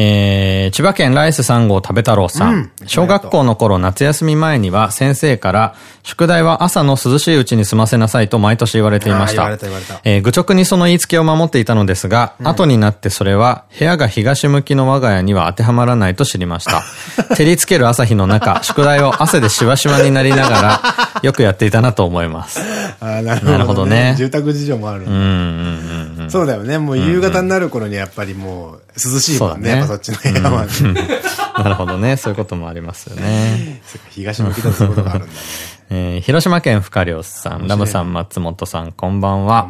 えー、千葉県ライス3号食べ太郎さん。うん、小学校の頃夏休み前には先生から、宿題は朝の涼しいうちに済ませなさいと毎年言われていました。言われた言われた。えー、愚直にその言いつけを守っていたのですが、うん、後になってそれは部屋が東向きの我が家には当てはまらないと知りました。照りつける朝日の中、宿題を汗でしわしわになりながら、よくやっていたなと思います。あなるほど、ね。なるほどね。住宅事情もある。うんうんうん。そうだよね。もう夕方になる頃にやっぱりもう涼しいもんね。そっちの部屋は、なるほどね。そういうこともありますよね。東向きだとそういうことがあるんだね。えー、広島県深良さん、ラムさん、松本さん、こんばんは。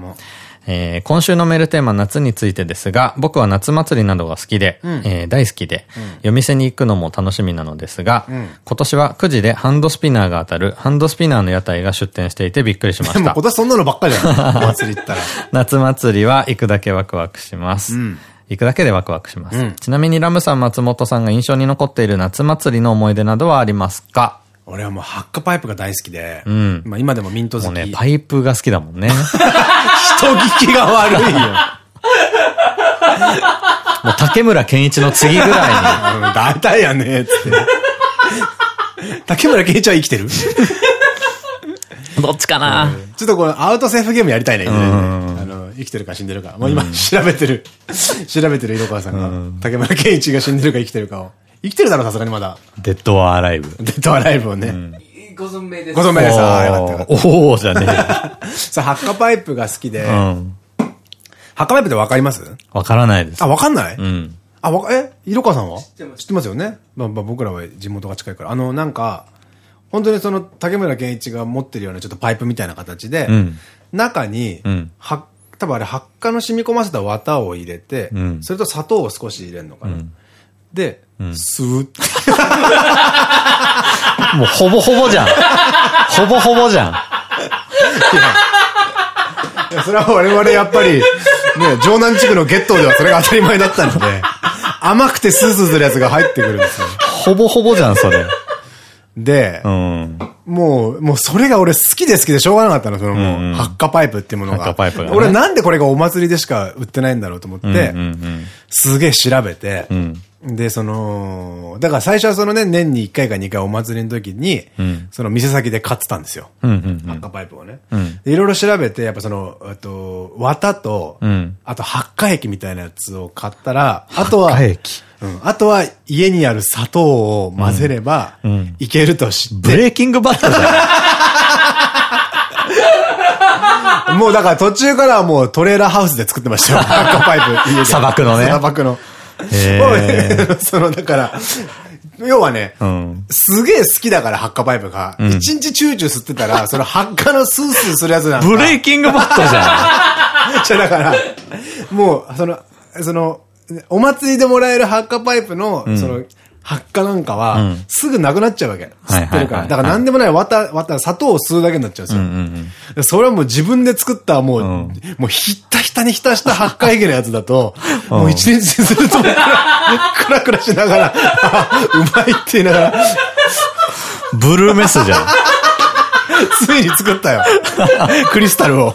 えー、今週のメールテーマ夏についてですが、僕は夏祭りなどが好きで、うん、えー、大好きで、うん、夜店に行くのも楽しみなのですが、うん、今年は9時でハンドスピナーが当たるハンドスピナーの屋台が出店していてびっくりしました。でも今年そんなのばっかりじゃん。祭り行ったら。夏祭りは行くだけワクワクします。行くだけでワクワクします。うん、ちなみにラムさん、松本さんが印象に残っている夏祭りの思い出などはありますか？俺はもうハッカパイプが大好きで、うん、まあ今でもミント好き。もうね、パイプが好きだもんね。人聞きが悪いよ。もう竹村健一の次ぐらいに。大体やね、つって。竹村健一は生きてる？どっちかな、ちょっとこのアウトセーフゲームやりたいね。あの、生きてるか死んでるか。もう今調べてる。調べてる色川さんが。竹村健一が死んでるか生きてるかを。生きてるだろ、さすがにまだ。デッドアライブ。デッドアライブをね。ご存命です。ご存命です。ああ、よかったよかった。おおじゃねえ。さあ、ハッカパイプが好きで。ハッカパイプってわかります？わからないです。あ、わかんない？うん。あ、わか、え？色川さんは？知ってますよね？まあ、僕らは地元が近いから。あの、なんか、本当にその竹村健一が持ってるようなちょっとパイプみたいな形で、うん、中に、うん、は、多分あれ発火の染み込ませた綿を入れて、うん、それと砂糖を少し入れるのかな。で、スーッ。もうほぼほぼじゃん。ほぼほぼじゃん。いや、それは我々やっぱり、ね、城南地区のゲットではそれが当たり前だったので、甘くてスースーするやつが入ってくるんですよ。ほぼほぼじゃん、それ。で、うん、もう、もうそれが俺好きで好きでしょうがなかったの、そのもう、発火パイプっていうものが。パイプ、ね、俺なんでこれがお祭りでしか売ってないんだろうと思って、すげえ調べて、うん、で、その、だから最初はそのね、年に1回か2回お祭りの時に、うん、その店先で買ってたんですよ。発火パイプをね。いろいろ調べて、やっぱその、あと、綿と、うん、あと発火液みたいなやつを買ったら、あとは、うん。あとは家にある砂糖を混ぜれば、いけると知って。ブレーキングバットじゃん。もうだから途中からはもうトレーラーハウスで作ってましたよ。ハッカパイプ。砂漠のね。砂漠の。その、だから、要はね、うん、すげえ好きだから、発火パイプが。一、うん、日チューチュー吸ってたら、その発火のスースーするやつなんブレーキングバットじゃん。じゃだから、もう、その、その、お祭りでもらえる発火パイプの、その、発火なんかは、すぐなくなっちゃうわけ。吸ってるから。だから何でもない綿、綿、砂糖を吸うだけになっちゃうんですよ。それはもう自分で作ったもう、もうひったひたに浸した発火液のやつだと、もう一日すると、クラクラしながら、うまいって言いながら。ブルーメスじゃん。ついに作ったよ。クリスタルを。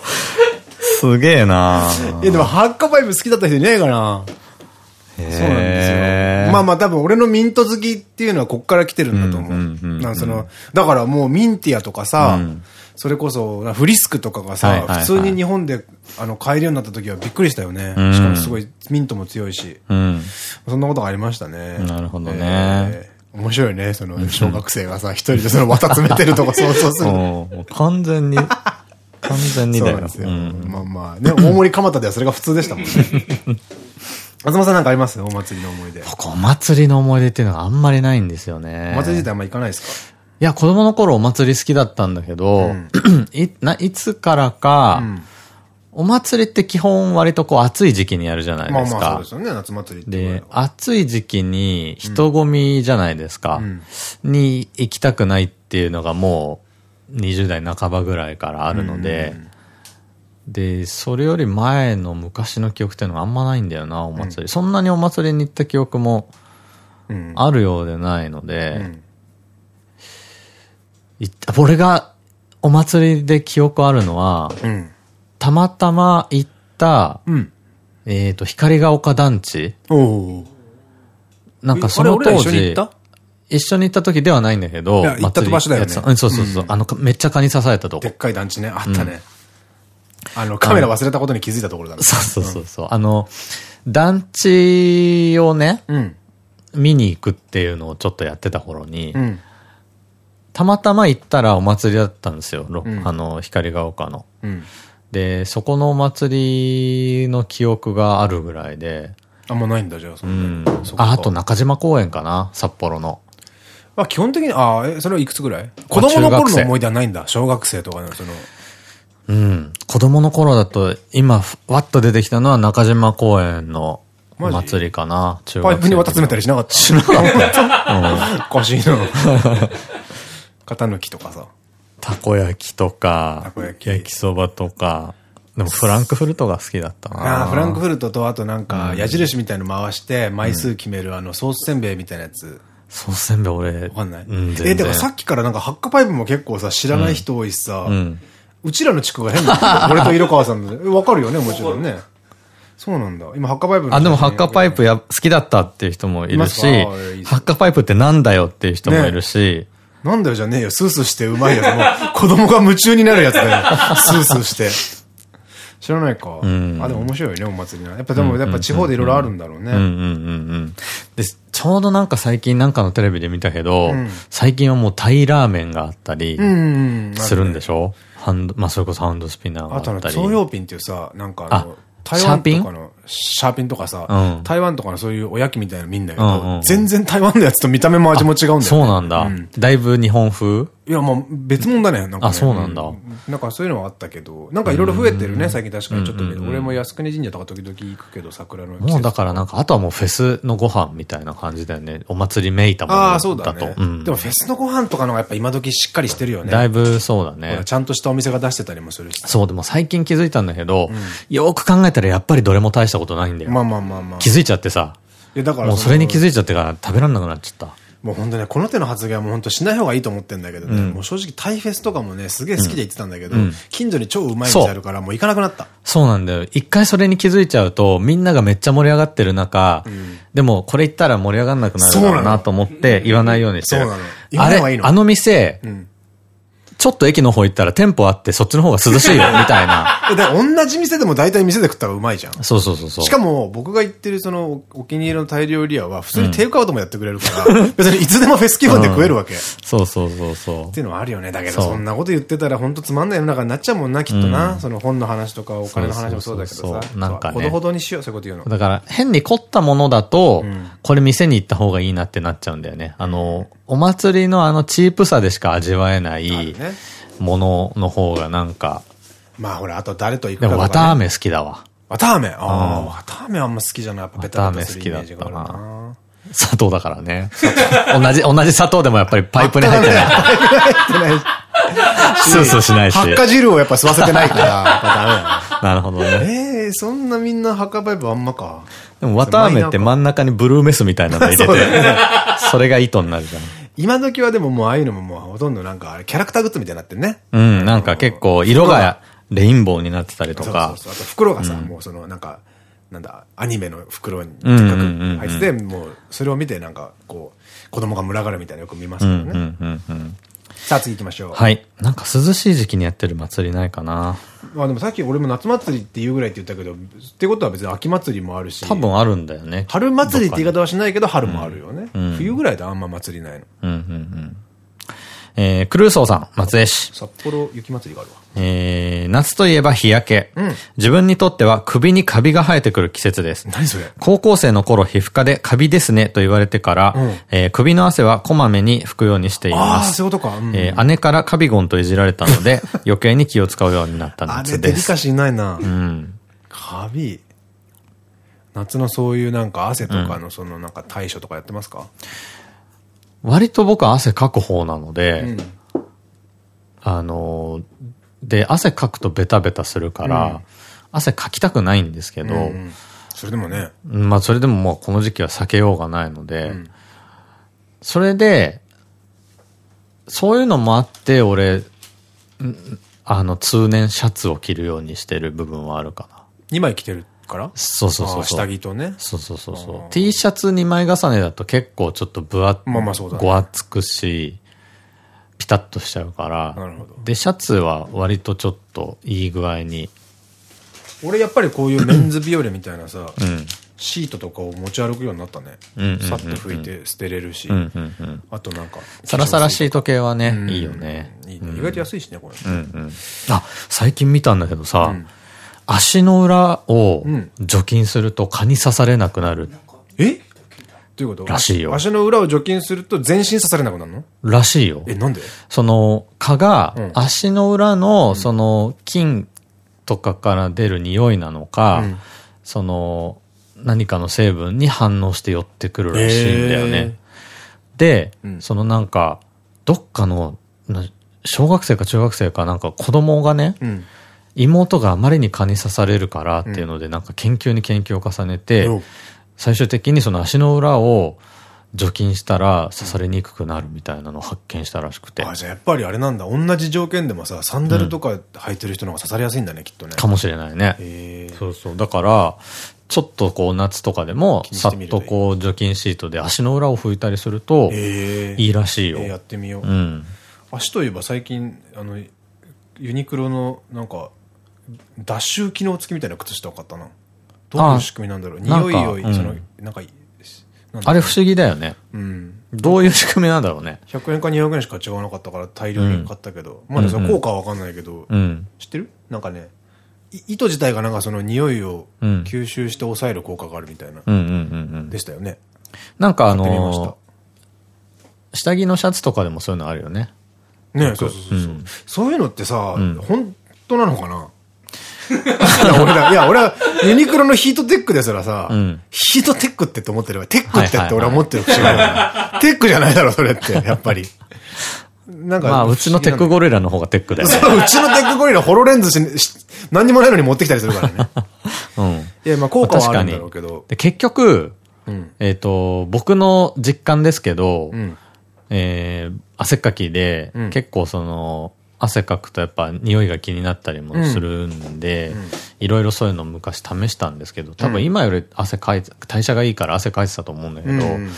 すげえなえ、でも発火パイプ好きだった人いねえかなそうなんですよ。まあまあ多分俺のミント好きっていうのはこっから来てるんだと思う。だからもうミンティアとかさ、それこそフリスクとかがさ、普通に日本であの買えるようになった時はびっくりしたよね。しかもすごいミントも強いし。そんなことがありましたね。なるほどね。面白いね、その小学生がさ、一人でその綿詰めてるとか想像する。完全に。完全にだよ。まあまあね、大森蒲田ではそれが普通でしたもんね。松本さんなんかあります？お祭りの思い出。僕、お祭りの思い出っていうのがあんまりないんですよね。お祭り自体あんま行かないですか？いや、子供の頃お祭り好きだったんだけど、うん、い、な、いつからか、うん、お祭りって基本割とこう暑い時期にやるじゃないですか。まあまあそうですよね、夏祭りって。で、暑い時期に人混みじゃないですか。に行きたくないっていうのがもう20代半ばぐらいからあるので、で、それより前の昔の記憶っていうのがあんまないんだよな、お祭り。そんなにお祭りに行った記憶もうんあるようでないので、俺がお祭りで記憶あるのは、うん。たまたま行った、うん。えっと、光が丘団地。なんかその当時一緒に行っ、た？時ではないんだけど、行った場所だよねそうそうそう。あの、めっちゃ蚊に刺されたとこでっ。かい団地ね、あったね。あの、カメラ忘れたことに気づいたところだね。そうそうそうそう。あの、団地をね、うん。見に行くっていうのをちょっとやってた頃に、うん。たまたま行ったらお祭りだったんですよ。あの、光が丘の。うん。で、そこのお祭りの記憶があるぐらいで、あんまないんだ、じゃあ、そうんんなあ、あと中島公園かな札幌の。まあ基本的に、ああ、え、それはいくつぐらい？子まあ供の頃の思い出はないんだ。小学生とかの、その、うん。子供の頃だと、今、ふわっと出てきたのは中島公園の祭りかな中パイプに渡詰めたりりしなかった？しなかった。おかしいな。型抜きとかさ。たこ焼きとかたこ焼、き焼きそばとか、でもフランクフルトが好きだったな。ああ、フランクフルトと、あとなんか、矢印みたいの回して、枚数決める、あの、ソースせんべいみたいなやつ。ソースせんべい俺、わかんない。うん、え、全然でもさっきからなんか、ハッカパイプも結構さ、知らない人多いしさ、んうちらの地区が変だ。俺と色川さんの。えわかるよね、もちろんね。そうなんだ。今、ハッカパイプのあ、でもハッカパイプや好きだったっていう人もいるし、ハッカパイプってなんだよっていう人もいるし、なんだよじゃねえよ。スースーしてうまいやつ。もう子供が夢中になるやつだよ。スースーして。知らないか。あ、でも面白いね、お祭りな。やっぱでも、やっぱ地方でいろいろあるんだろうね。うんうんうんうん。で、ちょうどなんか最近なんかのテレビで見たけど、ん。最近はもうタイラーメンがあったり。するんでしょ、ハンド、まあそれこそハンドスピナーがああとあの、用ピンっていうさ、なんかああの、台湾とかの、シャーピンとかさ、うん台湾とかのそういうおやきみたいなの見んだけど全然台湾のやつと見た目も味も違うんだよね。そうなんだ。だいぶ日本風？いや、もう別物だね。なんかね。あそうなんだなんかそういうのはあったけど、なんかいろいろ増えてるね、最近確かにちょっと。俺も靖国神社とか時々行くけど、桜のもうだからなんか、あとはもうフェスのご飯みたいな感じだよね。お祭りめいたものだと。ああ、そうだね。うんでもフェスのご飯とかのがやっぱ今時しっかりしてるよね。だいぶそうだほねら。ちゃんとしたお店が出してたりもするし。そう、でも最近気づいたんだけど、よく考えたらやっぱりどれも大したことないんだよ。まあまあまあまあ。気づいちゃってさ、いやだからもうそれに気づいいちゃってから食べられなくなっちゃった。もう本当ね、この手の発言はもう本当しない方がいいと思ってんだけどね。もう正直タイフェスとかもね、すげえ好きで言ってたんだけど、近所に超うまい店あるからもう行かなくなった。そうなんだよ。一回それに気づいちゃうと、みんながめっちゃ盛り上がってる中、でもこれ言ったら盛り上がんなくなるだろうなと思って言わないようにしてる。そうなのあれ、あの店、んちょっと駅の方行ったら店舗あってそっちの方が涼しいよ、みたいな。えだから同じ店でも大体店で食ったらうまいじゃん。そうそうそうそう。しかも、僕が行ってるその、お気に入りのタイ料理屋は、普通にテイクアウトもやってくれるから、別にいつでもフェス気分で食えるわけ。っそうそうそうそうて。いうのはあるよね。だけど、そんなこと言ってたら、本当つまんない世の中になっちゃうもんな、きっとな。その本の話とか、お金の話もそうだけどさ。なんかねほどほどにしよう、そういうこと言うの。だから、変に凝ったものだと、これ店に行った方がいいなってなっちゃうんだよね。あの、お祭りのあのチープさでしか味わえないねものの方がなんか、まあほら、あと誰と行くでかとか、ね。も綿あめ好きだわ。綿あめ？ああ、綿あめあんま好きじゃない。やっぱベタベタするイメージがあるな。砂糖だからね。同じ、同じ砂糖でもやっぱりパイプに入ってない。スースーしないし。発火汁をやっぱ吸わせてないから、やっぱダメだな るほどね。ね。ええ、そんなみんなハッカパイプあんまか。でも綿あめって真ん中にブルーメスみたいなの入れてそれが糸になるじゃん。今時はでももうああいうのももうほとんどなんかあれキャラクターグッズみたいになってるね。うん、なんか結構色がレインボーになってたりとそうかそう。そう。あと袋がさ、もうそのなんか、なんだ、アニメの袋に入ってて、もうそれを見てなんかこう、子供が群がるみたいなのよく見ますうんうけどね。んうんうん。さあ次行きましょう。はい。なんか涼しい時期にやってる祭りないかな。まあでもさっき俺も夏祭りって言うぐらいって言ったけど、ってことは別に秋祭りもあるし。多分あるんだよね。春祭りって言い方はしないけど、春もあるよね。冬ぐらいであんま祭りないの。うんうんうん。えー、クルーソーさん、松江市。札幌雪まつりがあるわ。えー、夏といえば日焼け。うん自分にとっては首にカビが生えてくる季節です。何それ？高校生の頃皮膚科でカビですねと言われてから、うんえー首の汗はこまめに拭くようにしていああ、ます。そういうことか。うんえー姉からカビゴンといじられたので、余計に気を使うようになったあれ、夏です。デリカシーないな。うん。カビ？夏のそういうなんか汗とかのそのなんか対処とかやってますか？割と僕は汗かく方なので、うん。あのーで、汗かくとベタベタするから、汗かきたくないんですけど、うんそれでもね。まあそれでももうこの時期は避けようがないので、んそれで、そういうのもあって、俺、んあの、通年シャツを着るようにしてる部分はあるかな。2枚着てるから？そうそうそう。下着とね。そうそうそうそう。T シャツ2枚重ねだと結構ちょっと分厚、まあまあそうだねご厚くし、ピタッとしちゃうから。なるほどで、シャツは割とちょっといい具合に。俺やっぱりこういうメンズ日和みたいなさ、うん。シートとかを持ち歩くようになったね。さっと拭いて捨てれるし。あとなんか。サラサラシート系はね、うんいいよね。意外と安いしね、これ。うんうん。あ、最近見たんだけどさ、うん足の裏をうん。除菌すると蚊に刺されなくなる。え？どういうこと？らしいよ。足の裏を除菌すると全身刺されなくなるの？らしいよ。え、なんで？その蚊がうん。足の裏のその菌とかから出る匂いなのか、うん。その何かの成分に反応して寄ってくるらしいんだよね。で、うん。そのなんか、どっかの、な小学生か中学生かなんか子供がね、うん。妹があまりに蚊に刺されるからっていうので、なんか研究に研究を重ねて、お最終的にその足の裏を除菌したら刺されにくくなるみたいなのを発見したらしくて。あ、じゃあやっぱりあれなんだ。同じ条件でもさ、サンダルとか履いてる人の方が刺されやすいんだね、きっとね。かもしれないね。そうそう。だから、ちょっとこう夏とかでも、さっとこう除菌シートで足の裏を拭いたりすると、えいいらしいよ。えーやってみよう。うん。足といえば最近、あの、ユニクロのなんか、脱臭機能付きみたいな靴下を買ったな。どういう仕組みなんだろう。匂いを、うんその、なんか、あれ不思議だよね。うん。どういう仕組みなんだろうね。100円か200円しか違わなかったから大量に買ったけど、まだその効果はわかんないけど、うん。知ってる？なんかね、い糸自体がなんかその匂いをうん吸収して抑える効果があるみたいな。でしたよね。なんかあのー、下着のシャツとかでもそういうのあるよね。ねそうそうそうそう、いうのってさ、ん本当なのかな？俺ら、いや、俺はユニクロのヒートテックですらさ、うんヒートテックってって思ってるわ。テックってって俺は思ってる節があるから。テックじゃないだろ、それって、やっぱり。なんか、まあ、うちのテックゴリラの方がテックだよね。そう、うちのテックゴリラホロレンズし、し何にもないのに持ってきたりするからね。うん。いや、まあ効果はあるんだろうけど。で、結局、うん。えっと、僕の実感ですけど、うん。えー汗っかきで、うん結構その、汗かくとやっぱ匂いが気になったりもするんで、いろいろそういうの昔試したんですけど、多分今より汗かいて、代謝がいいから汗かいてたと思うんだけど、うん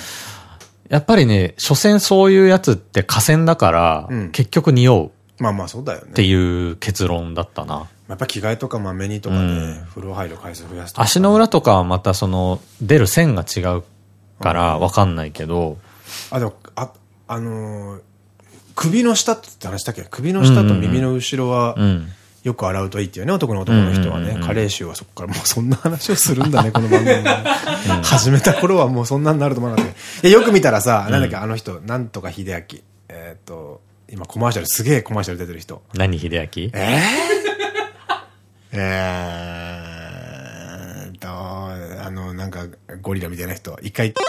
やっぱりね、所詮そういうやつって河川だから、うん結局匂うっまあまあそうだよね。ていう結論だったな。やっぱ着替えとかまめにとかで、風呂入る回数増やすとか。足の裏とかはまたその、出る線が違うからわかんないけど、あ、でも、あ、あのー首の下って話したっけ？首の下と耳の後ろはうん。よく洗うといいっていうね、男の男の人はね。加齢臭はそこからもうそんな話をするんだね、この番組で。始めた頃はもうそんなになると思わなかった。いや、よく見たらさ、なんだっけ、あの人、なんとか秀明。えーっと、今コマーシャル、すげえコマーシャル出てる人。何秀明？えー、えーっと、あの、なんか、ゴリラみたいな人、一回、っ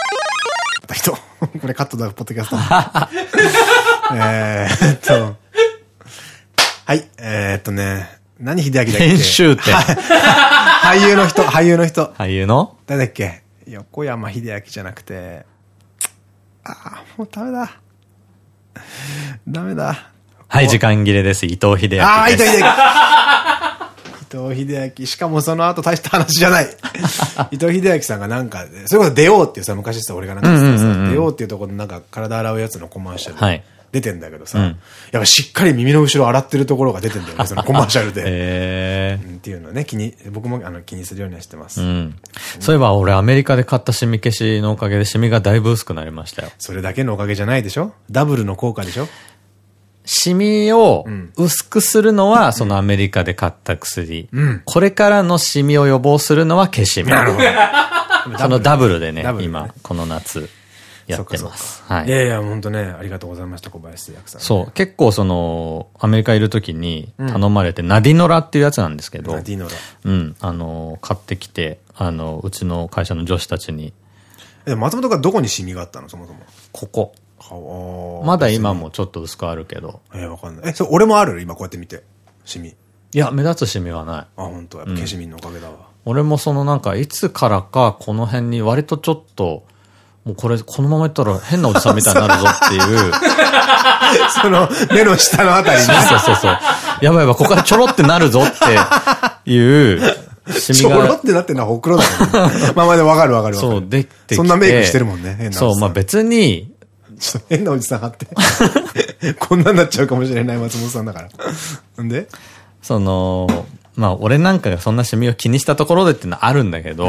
た人。これカットだ、ポッドキャスト。えーっと、はい、えーっとね、何秀明だっけ？編集点俳優の人、俳優の人。俳優の？誰だっけ？横山秀明じゃなくて、ああ、もうダメだ。ダメだ。はい、時間切れです。伊藤秀明。ああ、伊藤秀明。伊藤秀明。しかもその後大した話じゃない。伊藤秀明さんがなんか、それこそ出ようっていうさ、昔さ、俺がなんかさ、出ようっていうところでなんか体洗うやつのコマーシャル。はい出てんだけどさ、うんやっぱしっかり耳の後ろ洗ってるところが出てんだよね、そのコマーシャルで。えうんっていうのをね、気に、僕もあの気にするようにはしてます。ー。うん。そういえば俺アメリカで買ったシミ消しのおかげでシミがだいぶ薄くなりましたよ。それだけのおかげじゃないでしょ？ダブルの効果でしょ？シミを薄くするのは、そのアメリカで買った薬。んこれからのシミを予防するのは消しみ。なるほど。そのダブルでねね今、この夏、やってます。は。はいい。いやいや、本当ね、ありがとうございました、小林製薬さん。そう。結構その、アメリカいる時に頼まれて、ナディノラっていうやつなんですけど、ナディノラ。うん、あの、買ってきて、あの、うちの会社の女子たちに、え、松本がどこにシミがあったのそもそも？ここ。顔まだ今。もちょっと薄くあるけど。え、わかんない。え、それ俺もある？今こうやって見て。シミ。いや、目立つシミはない。あ、本当？やっぱ消しミンのおかげだわ。俺もそのなんか、いつからかこの辺に割とちょっと、もうこれ、このままいったら変なおじさんみたいになるぞっていう。その、目の下のあたりに。そうそうそう。やばいやばい、ここからちょろってなるぞっていう、シ ミちょろが。ってなってんのはほくろだよね。まあまあでもわかるわかる。そう、できて。そんなメイクしてるもんね。変な。そう、まあ別に、ちょっと変なおじさん貼って。こんなんなっちゃうかもしれない松本さんだから。んで？その、まあ俺なんかがそんなシミを気にしたところでっていうのはあるんだけど、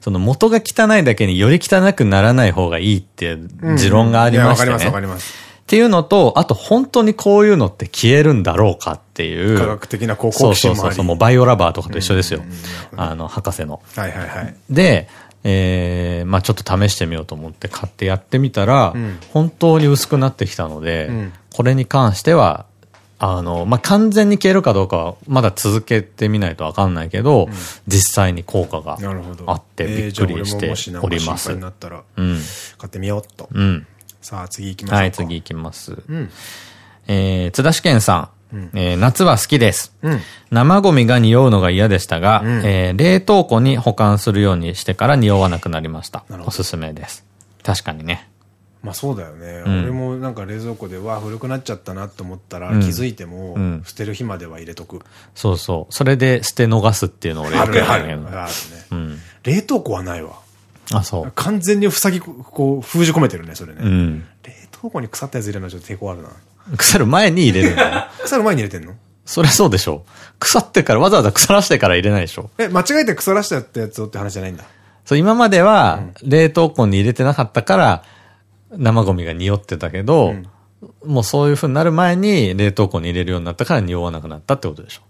その元が汚いだけにより汚くならない方がいいっていう持論がありましてね。いやわかりますわかります。っていうのと、あと本当にこういうのって消えるんだろうかっていう。科学的なこうそう好奇心もありそうそうそう、もうバイオラバーとかと一緒ですよ。あの、博士の。はいはいはい。で、えー、まあちょっと試してみようと思って買ってやってみたら、ん本当に薄くなってきたので、んこれに関しては、あの、まあ完全に消えるかどうかはまだ続けてみないとわかんないけど、実際に効果が。あってびっくりしております。なったら、うん。買ってみようっと。うん。さあ次行きましょうか。はい、次行きます。うん。えー、津田試験さん。えー夏は好きです。うん。生ゴミが匂うのが嫌でしたが、んえー冷凍庫に保管するようにしてから匂わなくなりましたおすすめです。確かにね。まあそうだよね。ん俺もなんか冷蔵庫で、わあ古くなっちゃったなと思ったら、うん気づいてもうん、捨てる日までは入れとく。そうそう。それで捨て逃すっていうのを俺よくやあるけど。あるね。うん。冷凍庫はないわ。あ、そう。完全に塞ぎ、こう、封じ込めてるね、それね。うん。冷凍庫に腐ったやつ入れるのはちょっと抵抗あるな。腐る前に入れるんだよ。腐る前に入れてんの？そりゃそうでしょ。腐ってから、わざわざ腐らしてから入れないでしょ？え、間違えて腐らしちゃったやつをって話じゃないんだ。そう、今までは、冷凍庫に入れてなかったから、生ゴミが匂ってたけど、もうそういう風になる前に冷凍庫に入れるようになったから匂わなくなったってことでしょ。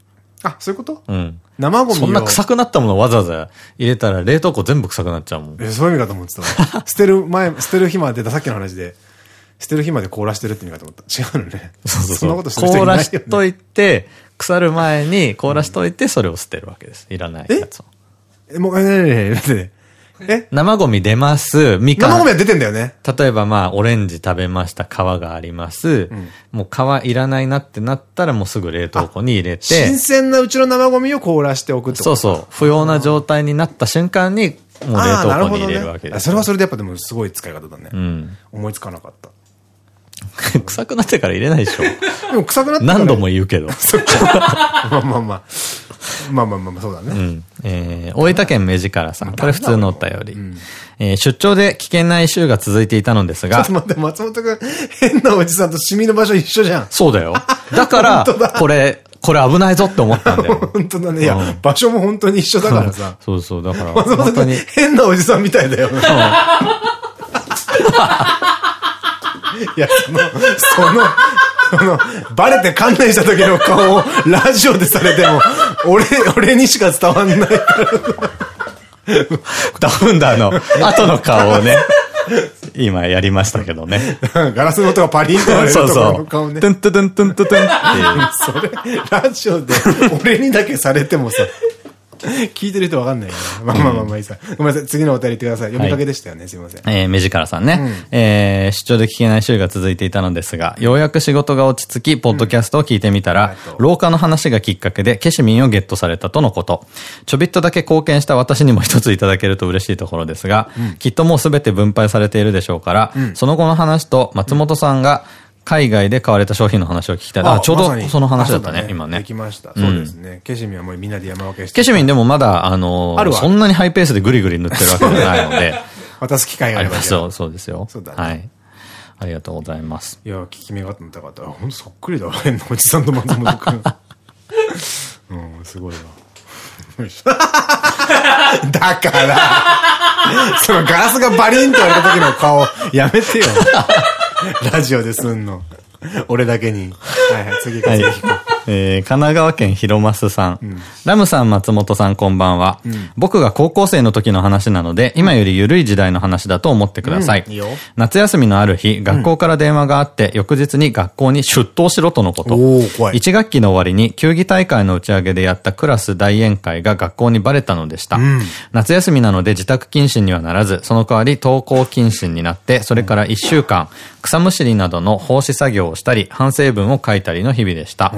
あ、そういうこと？うん。生ゴミを。そんな臭くなったものをわざわざ入れたら冷凍庫全部臭くなっちゃうもん。え、そういう意味かと思ってたわ。捨てる前、捨てる日まで、さっきの話で、捨てる日まで凍らしてるって意味かと思った。違うのね。そうそうそう。そんなことしてる人い凍らないよね。しといて、腐る前に凍らしといて、それを捨てるわけです。いらないやつを。え、もう、え、ねねねねねえ生ゴミ出ます。みかん。生ゴミは出てんだよね。例えばまあ、オレンジ食べました。皮があります。もう皮いらないなってなったらもうすぐ冷凍庫に入れて新。鮮なうちの生ゴミを凍らしておくってことそうそう。不要な状態になった瞬間に、もう冷凍庫に入れるわけです。あそれはそれでやっぱでもすごい使い方だね。うん。思いつかなかった。臭くなってから入れないでしょ。でも臭くなって何度も言うけど。まあまあまあ。まあまあまあまあ、そうだね。うん。えー、大分県目力さん。これ普通のお便り。えー出張で危険な異臭が続いていたのですがちょっと、待って、松本くん、変なおじさんとシミの場所一緒じゃん。そうだよ。だから これ、これ危ないぞって思ったんだよ。本当だね。いや、うん場所も本当に一緒だからさ。そうそう、だから、松本くん本当に。、変なおじさんみたいだよ。いや、その、その、その、バレて観念した時の顔をラジオでされても、俺、俺にしか伝わんないから。ダウンダーの後の顔をね、今やりましたけどね。ガラスの音がパリンと割れるとこそうそう。ろの顔ねトゥ。ントゥトゥントゥントゥトゥンっていう。それ、ラジオで俺にだけされてもさ、聞いてる人わかんない。まあまあまあまあいいさ。ごめんなさい。次のお便り言ってください。読みかけでしたよね。すいません。えー、目力さんね。えー、出張で聞けない週が続いていたのですが、ようやく仕事が落ち着き、ポッドキャストを聞いてみたら、廊下の話がきっかけで、ケシミンをゲットされたとのこと。ちょびっとだけ貢献した私にも一ついただけると嬉しいところですが、きっともうすべて分配されているでしょうから、その後の話と松本さんが海外で買われた商品の話を聞きたい。あ、ちょうどその話だったね今ねで。きました。そうですね。ケシミはもうみんなで山分けして。ケシミンでもまだ、あのそんなにハイペースでグリグリ塗ってるわけじゃないので、渡す機会があありますよ。ればじゃあ。そうですよ。そうだねはい。ありがとうございます。いや、聞き目があったの高かった。ほんとそっくりだわ。変なおじさんと松本くん。うん、すごいわ。だから、そのガラスがバリンと割れた時の顔、やめてよ。ラジオですんの。俺だけに。はいはい、次行こう、次行こう。えー、神奈川県広増さん。ラムさん、松本さん、こんばんは。僕が高校生の時の話なので、今より緩い時代の話だと思ってください。いいよ夏休みのある日、学校から電話があって、翌日に学校に出頭しろとのこと。おー怖い1学期の終わりに、球技大会の打ち上げでやったクラス大宴会が学校にバレたのでした。夏休みなので自宅謹慎にはならず、その代わり登校謹慎になって、それから1週間、草むしりなどの奉仕作業をしたり、反省文を書いたりの日々でした。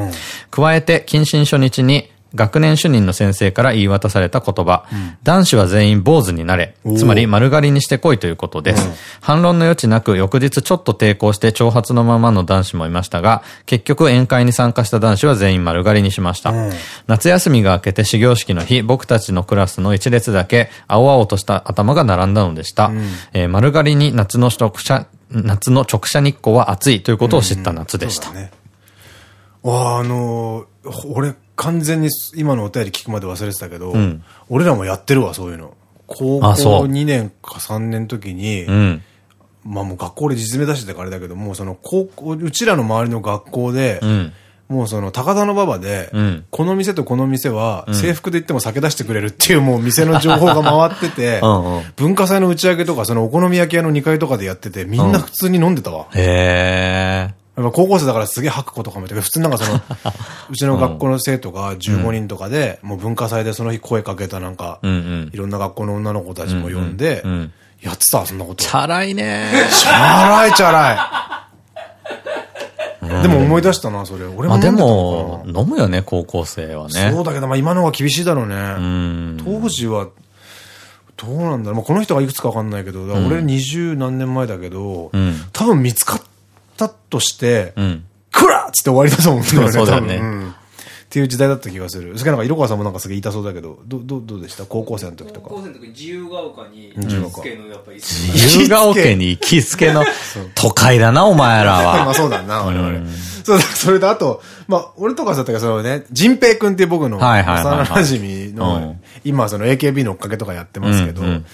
加えて、謹慎初日に、学年主任の先生から言い渡された言葉、男子は全員坊主になれ、つまり丸刈りにしてこいということです。反論の余地なく翌日ちょっと抵抗して挑発のままの男子もいましたが、結局宴会に参加した男子は全員丸刈りにしました。夏休みが明けて始業式の日、僕たちのクラスの一列だけ青々とした頭が並んだのでした。えー丸刈りに夏の直射、夏の直射日光は暑いということを知った夏でした。ね。わあ、あのー、俺完全に今のお便り聞くまで忘れてたけど、俺らもやってるわ、そういうの。高校あそう2年か3年の時に、うん。まあもう学校で実名出してたからあれだけど、もうその高校、うちらの周りの学校で、うん。もうその高田の馬場で、うんこの店とこの店は制服で行っても酒出してくれるっていうもう店の情報が回ってて うんうん、文化祭の打ち上げとかそのお好み焼き屋の2階とかでやってて、みんな普通に飲んでたわ。へー。高校生だからすげえ吐く子とかもいたけど、普通になんかその、うちの学校の生徒が15人とかで、もう文化祭でその日声かけたなんか、いろんな学校の女の子たちも呼んでやってた、そんなこと。チャラいねチャラいチャラい。でも思い出したな、それ。俺もまあでも、飲むよね、高校生はね。そうだけど、まあ今の方が厳しいだろうね。うん。当時は、どうなんだろう。まあこの人がいくつかわかんないけど、俺二十何年前だけど、ん多分見つかったとして、うん。クラッつって終わりだと思うんだよね。そうだよねっていう時代だった気がする。それからなんか色川さんもなんかすげえ言いたそうだけど、ど、ど、どうでした？高校生の時とか。高校生の時に自由が丘に自由が丘つけのやっぱり自由が丘に行きつけの都会だな、お前らまは。あそうだな、我々。そうだ、それであと、まあ、俺とかだったけど、そのね、仁平君っていう僕の幼馴染うのん、今その AKB の追っかけとかやってますけどうんうん、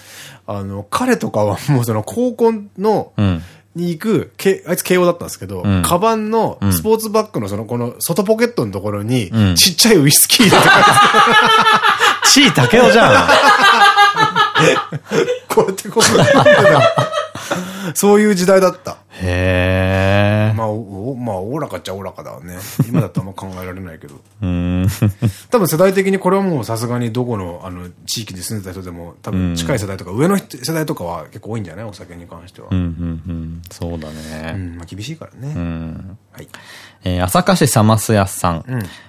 あの、彼とかはもうその高校の、うん。に行く、けあいつ慶応だったんですけど、んカバンのスポーツバッグのそのこの外ポケットのところにん、ちっちゃいウイスキーだとか、地位竹雄じゃん。こうやってこう。そういう時代だった。へー。まあ、おおまあ、おおらかっちゃおおらかだわね。今だとあんま考えられないけど。うん。多分世代的にこれはもうさすがにどこのあの地域で住んでた人でも多分近い世代とか上の人世代とかは結構多いんじゃない？お酒に関しては。うん、うん、うん。そうだうね。ん、まあ厳しいからね。うん。はい。えー、朝霞市サマスヤスさん。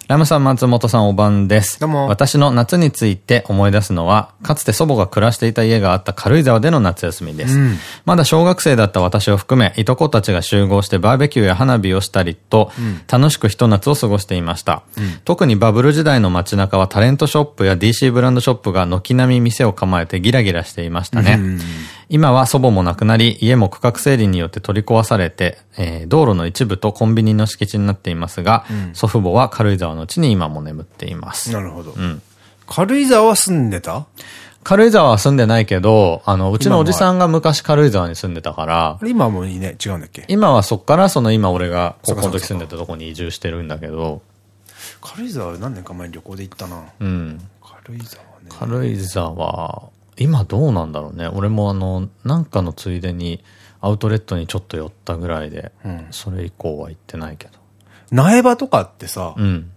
ラムさん、松本さん、お晩です。どうも私の夏について思い出すのは、かつて祖母が暮らしていた家があった軽井沢での夏休みです。まだ小学生だった私を含め、いとこたちが集合してバーベキューや花火をしたりと、楽しくひと夏を過ごしていました。特にバブル時代の街中はタレントショップや DC ブランドショップが軒並み店を構えてギラギラしていましたね。今は祖母も亡くなり、家も区画整理によって取り壊されて、えー道路の一部とコンビニの敷地になっていますが、祖父母は軽井沢の地に今も眠っています。なるほど。軽井沢は住んでた？軽井沢は住んでないけど、あの、うちのおじさんが昔軽井沢に住んでたから、今はもういいね。違うんだっけ？今はそっからその今俺が高校の時住んでたとこに移住してるんだけど、軽井沢何年か前に旅行で行ったな。うん。軽井沢ね。軽井沢、今どうなんだろうね。俺もあの、なんかのついでにアウトレットにちょっと寄ったぐらいで、それ以降は行ってないけど。苗場とかってさ、うん。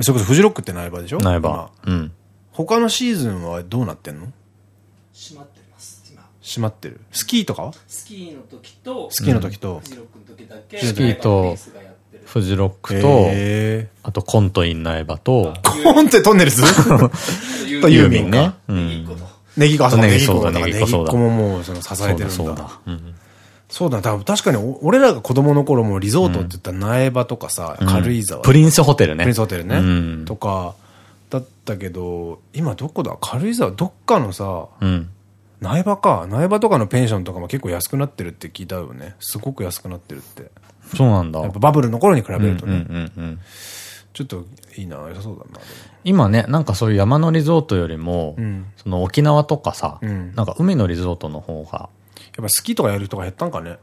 それこそフジロックって苗場でしょ？苗場。今うん。他のシーズンはどうなってんの？閉まってます今閉まってる？スキーとかは？スキーの時とスキーの時とフ。ジロックの時だけスキーとレースがやってるフジロックと、へあとコントイン苗場と、ー。コンテトンネルズ？とユーミンねか。。うん。ネギか、そうネギネギそうだネギ子だからネギそうだ子ももうその支えてるんだ。そうだ、そうだ。多分確かにお俺らが子供の頃もリゾートって言ったら苗場とかさ、軽井沢。プリンスホテルね。プリンスホテルね。うんとか、だったけど、今どこだ？軽井沢、どっかのさ、うん。苗場か。苗場とかのペンションとかも結構安くなってるって聞いたよね。すごく安くなってるって。そうなんだ。やっぱバブルの頃に比べうんうんるとね。うんうん。ちょっといいな、良さそうだな。で今ね、なんかそういう山のリゾートよりも、んその沖縄とかさ、うんなんか海のリゾートの方が、やっぱスキーとかやる人が減ったんかね。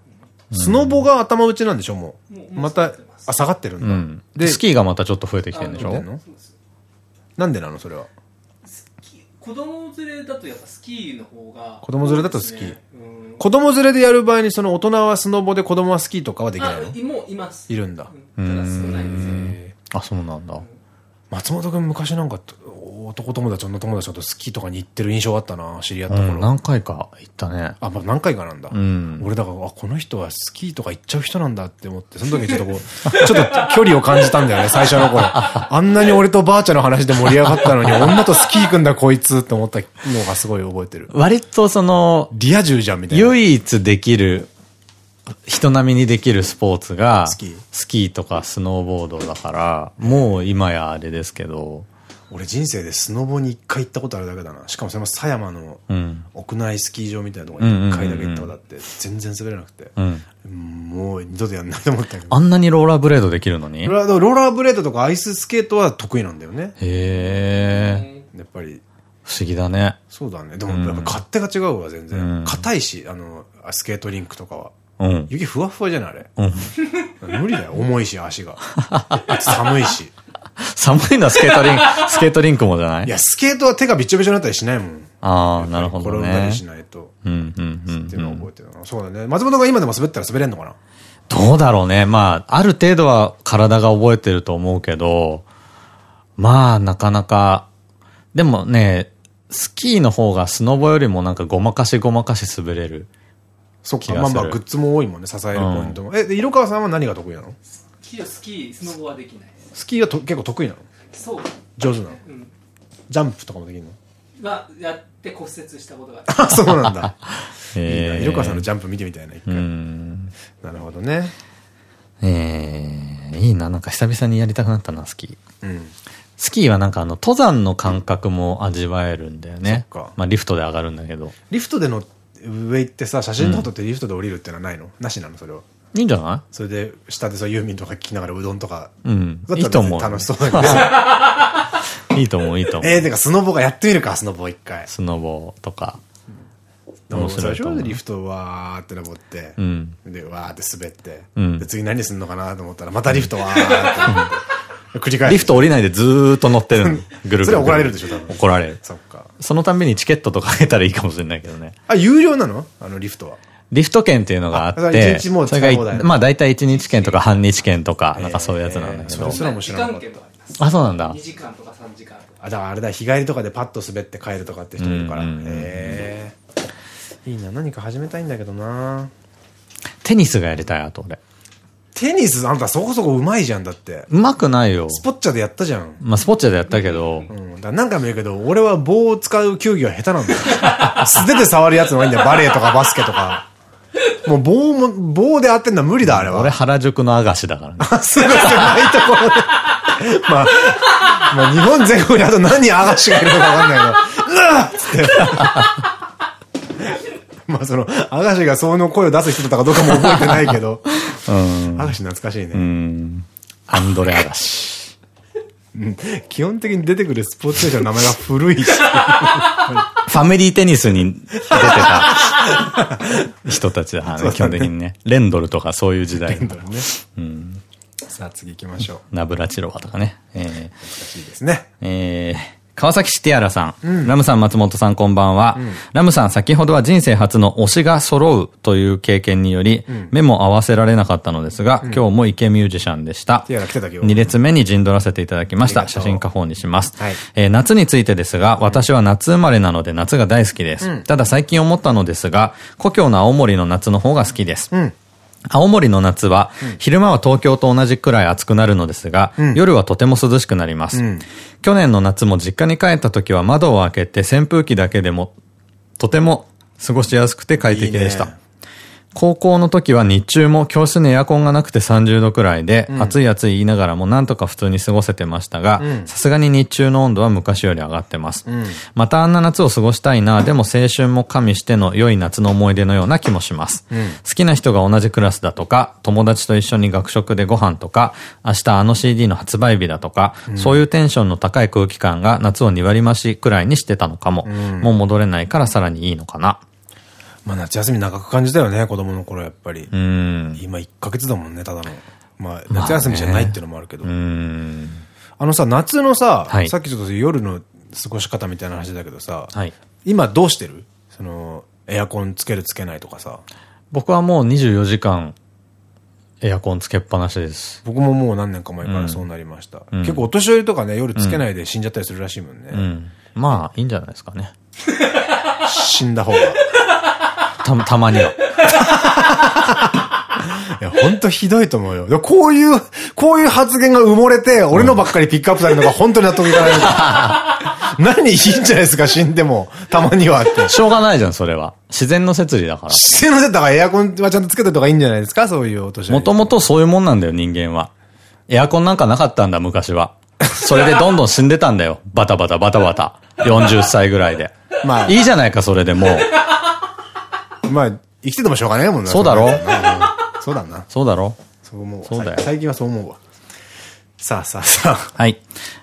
スノボが頭打ちなんでしょ、もう。もうまたあ、下がってるんだ。うん。で、スキーがまたちょっと増えてきてるんでしょ？なんでなのそれは？子供連れだとやっぱスキーの方が子供連れだとスキー。子供連れでやる場合に、その大人はスノボで子供はスキーとかはできないあのいもういます。いるんだ。うん。ただ少ないんですよへあ、そうなんだ。松本君昔なんか、男友達、女友達とスキーとかに行ってる印象あったな、知り合った頃。うん、何回か行ったね。あ、まあ何回かなんだ。うん俺だから、あ、この人はスキーとか行っちゃう人なんだって思って、その時ちょっとこう、ちょっと距離を感じたんだよね、最初の頃。あんなに俺とばあちゃんの話で盛り上がったのに、女とスキー行くんだこいつって思ったのがすごい覚えてる。割とその、リア充じゃんみたいな。唯一できる、人並みにできるスポーツが、スキースキーとかスノーボードだから、もう今やあれですけど、俺人生でスノボに一回行ったことあるだけだな。しかもそれも狭山のうん。屋内スキー場みたいなところに一回だけ行ったことあって、全然滑れなくて。うん。もう二度とやんないと思ったけど。あんなにローラーブレードできるのに？へローラーブレードとかアイススケートは得意なんだよね。え、やっぱり。不思議だね。そうだね。でもやっぱ勝手が違うわ、全う然。ん硬いし、あの、スケートリンクとかは。うん。雪ふわふわじゃないあれ。うん。無理だよ。重いし、足が。寒いし。寒いのはスケートリンク、スケートリンクもじゃない？いや、スケートは手がびっちょびちょになったりしないもん。ああ、なるほどね転んだり。しないと。うん、うん、うんっていうのを覚えてるな。そうだね。松本が今でも滑ったら滑れんのかな？どうだろうね。まあ、ある程度は体が覚えてると思うけど、まあ、なかなか、でもね、スキーの方がスノボよりもなんかごまかしごまかし滑れる。そっか。まあまあ、グッズも多いもんね。支えるポイントも。え、で、色川さんは何が得意なの？スキースキースノボはできないスキーはと結構得意なの？そう上手なの？うんジャンプとかもできるの？はやって骨折したことがあ そうなんだ。いいな。え色川さんのジャンプ見てみたいな、一う回。ん。なるほどね。えー、いいな。なんか久々にやりたくなったな、スキー。うん。スキーはなんかあの、登山の感覚も味わえるんだよね。そっかまあ、リフトで上がるんだけど。リフトでの上行ってさ、写真撮ってリフトで降りるってのはないの？なしなのそれは。いいんじゃなそれで、下でさ、ユーミンとか聞きながらうどんとか。いうん。いいと思う。楽しそうだけど。いいと思う、いいと思う。えー、てかスノボがやってみるか、スノボ一回。スノボとか。面面白いと思うでリフトわーって登って、うん。で、わーって滑って、うんで、次何すんのかなと思ったら、またリフトわーって 繰り返す。リフト降りないでずーっと乗ってるの。ぐるぐる。それ怒られるでしょ多分怒られる。そっか。そのたんびにチケットとかあげたらいいかもしれないけどね。あ、有料なの？あのリフトは。リフト券っていうのがあっあそれて、それがい、まあ大体1日券とか半日券とか、なんかそういうやつなんだけどそれ。すらも知時らなかった間券とかあそうなんだ2。時間とか3時間とかあ、だからあれだ、日帰りとかでパッと滑って帰るとかって人もいるから。へ。いいな、何か始めたいんだけどなテニスがやりたい、あと俺。テニスあんたそこそこ上手いじゃんだって。うまくないよ。スポッチャでやったじゃん。まあスポッチャでやったけど、うん。だから何回も言うけど、俺は棒を使う球技は下手なんだよ。素手で触るやつの方がいいんだよ。バレーとかバスケとか。もう棒も、棒で当てんのは無理だ、あれは。俺原宿のアガシだからね。すぐ狭いところで。まあ、まあ日本全国にあと何人アガシがいるのかわかんないけど、うわっつって。まあその、アガシがその声を出す人だったかどうかも覚えてないけど、うん。アガシ懐かしいうね。ん。アンドレアガシ。うん基本的に出てくるスポーツ選手の名前が古いし。ファミリーテニスに出てた人たちだね、基本的にね。レンドルとかそういう時代。ね。うん。さあ次行きましょう。ナブラチロワとかね。えー懐かしいですね。えー川崎市ティアラさん。ラムさん、松本さん、こんばんは。ラムさん、先ほどは人生初の推しが揃うという経験により、目も合わせられなかったのですが、今日もイケミュージシャンでした。ティアラ来てた今日2列目に陣取らせていただきました。写真加工にします。はいえー夏についてですが、私は夏生まれなので夏が大好きです。ただ最近思ったのですが、故郷の青森の夏の方が好きです。ん青森の夏は、昼間は東京と同じくらい暑くなるのですが、夜はとても涼しくなります。ん去年の夏も実家に帰った時は窓を開けて扇風機だけでも、とても過ごしやすくて快適でした。いいね高校の時は日中も教室にエアコンがなくて30度くらいで、暑い暑い言いながらもなんとか普通に過ごせてましたが、さすがに日中の温度は昔より上がってます。またあんな夏を過ごしたいな、でも青春も加味しての良い夏の思い出のような気もします。好きな人が同じクラスだとか、友達と一緒に学食でご飯とか、明日あの CD の発売日だとか、そういうテンションの高い空気感が夏を2割増しくらいにしてたのかも。もう戻れないからさらにいいのかな。まあ夏休み長く感じたよね、子供の頃やっぱり。うん。今1ヶ月だもんね、ただの。まあ夏休みじゃないっていうのもあるけど。うん。あのさ、夏のさ、はいさっきちょっと夜の過ごし方みたいな話だけどさ、はい。今どうしてる？その、エアコンつけるつけないとかさ。僕はもう24時間、エアコンつけっぱなしです。僕ももう何年か前からそうなりました。結構お年寄りとかね、夜つけないで死んじゃったりするらしいもんね。うん。まあ、いいんじゃないですかね。死んだ方が。いた、たまには。や、ほんとひどいと思うよ。こういう、こういう発言が埋もれて、俺のばっかりピックアップされるのが本当に納得いかない。何いいんじゃないですか、死んでも。たまにはって。しょうがないじゃん、それは。自然の摂理だから。自然のせいだからエアコンはちゃんとつけてた方がいいんじゃないですか、そういうお年寄り。もともとそういうもんなんだよ、人間は。エアコンなんかなかったんだ、昔は。それでどんどん死んでたんだよ。バタバタバタバタ。40歳ぐらいで。まあいいじゃないか、それでもう。まあ、生きててもしょうがないもんな。そうだろ？うんそうだな。そうだろ？そう思うわ。そうだよ最近はそう思うわ。さあさあさあ。はい。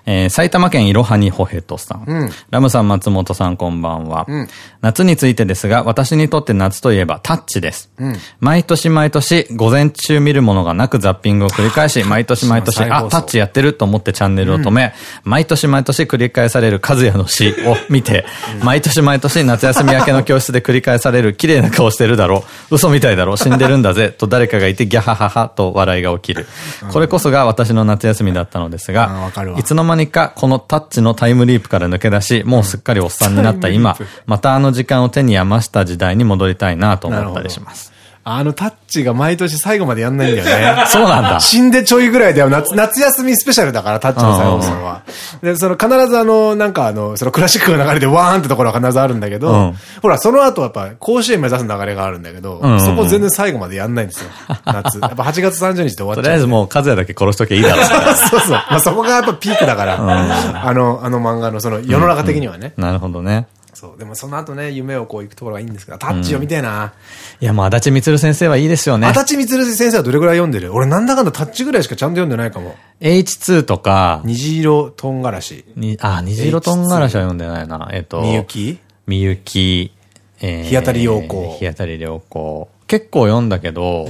えー、埼玉県いろはにほへとさん。うん。ラムさん、松本さん、こんばんは。うん。夏についてですが、私にとって夏といえばタッチです。うん。毎年毎年、午前中見るものがなくザッピングを繰り返し、毎年毎年、あ、タッチやってると思ってチャンネルを止め、毎年毎年繰り返される和也の詩を見て、毎年毎年夏休み明けの教室で繰り返される綺麗な顔してるだろ、嘘みたいだろ、死んでるんだぜ、と誰かがいてギャハハハと笑いが起きる。これこそが私の夏休みだったのですあーわかるが、わ。いつの間にかこのタッチのタイムリープから抜け出し、もうすっかりおっさんになった今またあの時間を手に余した時代に戻りたいなと思ったりします。あのタッチが毎年最後までやんないんだよね。そうなんだ。死んでちょいぐらいだよ。夏、夏休みスペシャルだから、タッチの最後それは。で、その必ずあの、なんかあの、そのクラシックが流れてワーンってところは必ずあるんだけど、うんほら、その後やっぱ甲子園目指す流れがあるんだけど、そこ全然最後までやんないんですよ。夏。やっぱ8月30日で終わっちゃう。とりあえずもう、和也だけ殺しとけばいいだろう。そうそう。まあそこがやっぱピークだから、あの、あの漫画のその世の中的にはね。なるほどね。そう。でもその後ね、夢をこう行くところがいいんですけど、タッチ読みたいな。いや、もう、足立みつる先生はいいですよね。足立みつる先生はどれぐらい読んでる？俺なんだかんだタッチぐらいしかちゃんと読んでないかも。H2 とか、虹色とんがらし。に、あ、虹色とんがらしは読んでないな。えっと、みゆき？みゆき、えー日当たり良好日当たり良好。結構読んだけど、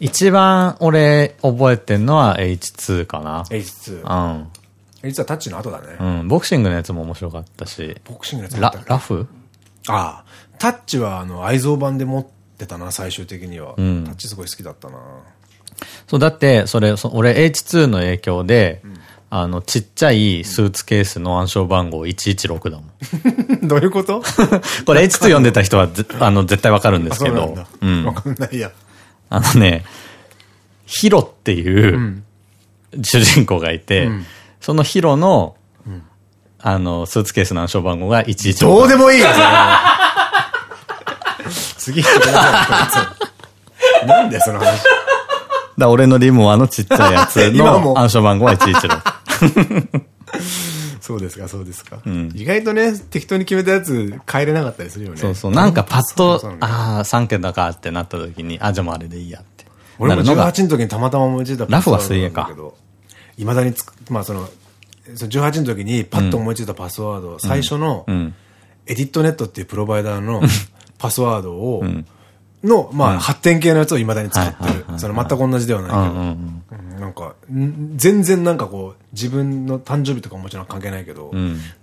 一番俺覚えてんのは H2 かな。H2。うん。実はタッチの後だね。うん。ボクシングのやつも面白かったし。ボクシングのやつララフ？ああ。タッチはあの、愛蔵版で持ってたな、最終的には。んタッチすごい好きだったな。そう、だって、それ、そ俺 H2 の影響で、あの、ちっちゃいスーツケースの暗証番号116だもん。どういうこと？これ H2 読んでた人はぜ、あの、絶対わかるんですけどんだ。。うんわ。かんないや。あのね、ヒロっていう、主人公がいて、そのヒロの、あの、スーツケースの暗証番号が116。どうでもいい 次行ってください。なんでその話？だ俺のリモアのちっちゃいやつの 暗証番号は116。そうですか、そうですか。意外とね、適当に決めたやつ変えれなかったりするよね。そうそう。なんかパッとああ、3桁かってなった時に、あ、じゃあもうあれでいいやって。俺もなるのが18の時にたまたま思いついたラフは水泳かいまだにつく、まあその、その18の時にパッと思いついたパスワード、最初の、ん。エディットネットっていうプロバイダーの パスワードを、の、まあ、発展系のやつを未だに使ってる。その全く同じではないけど。うんなんか、ん全然なんかこう、自分の誕生日とかももちろん関係ないけど、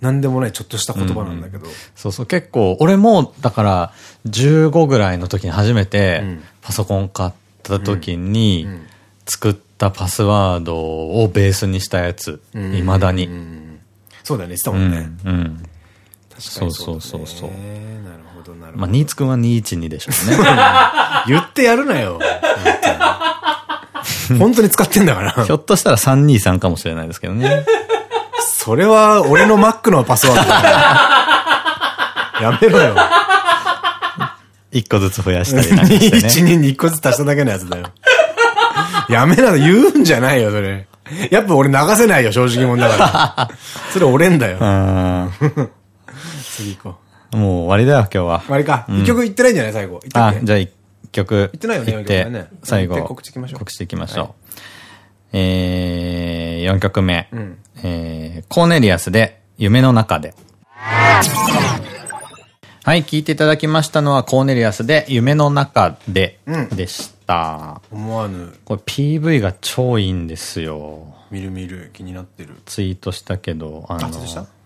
なん。でもないちょっとした言葉なんだけど、そうそう、結構、俺も、だから、15ぐらいの時に初めて、パソコン買った時に、作ったパスワードをベースにしたやつ、未だに。そうだよね、言ってたもうんね。ん。確かにそうそうそうなるほど、なるほど。まあ、新津くんは212でしょうね。言ってやるなよ。本当に使ってんだから。ひょっとしたら323かもしれないですけどね。それは俺の Mac のパスワードだよ。やめろよ。1個ずつ増やしたりなんかしてね。212に1個ずつ足しただけのやつだよ。やめなの、言うんじゃないよ、それ。やっぱ俺流せないよ、正直者だから。それ俺んだよ。う 次行こん。もう終わりだよ、今日はう。。終わりか。一曲言ってないんじゃない最後。あじゃあ一曲。言ってないよね言って最後。言って告知いきましょう告知いきましょう。えー、4曲目。んえー、コーネリアスで、夢の中で。はい、聞いていただきましたのはコーネリアスで夢の中ででした。思わぬ、これ PV が超いいんですよ。みるみる気になってる。ツイートしたけど、あの、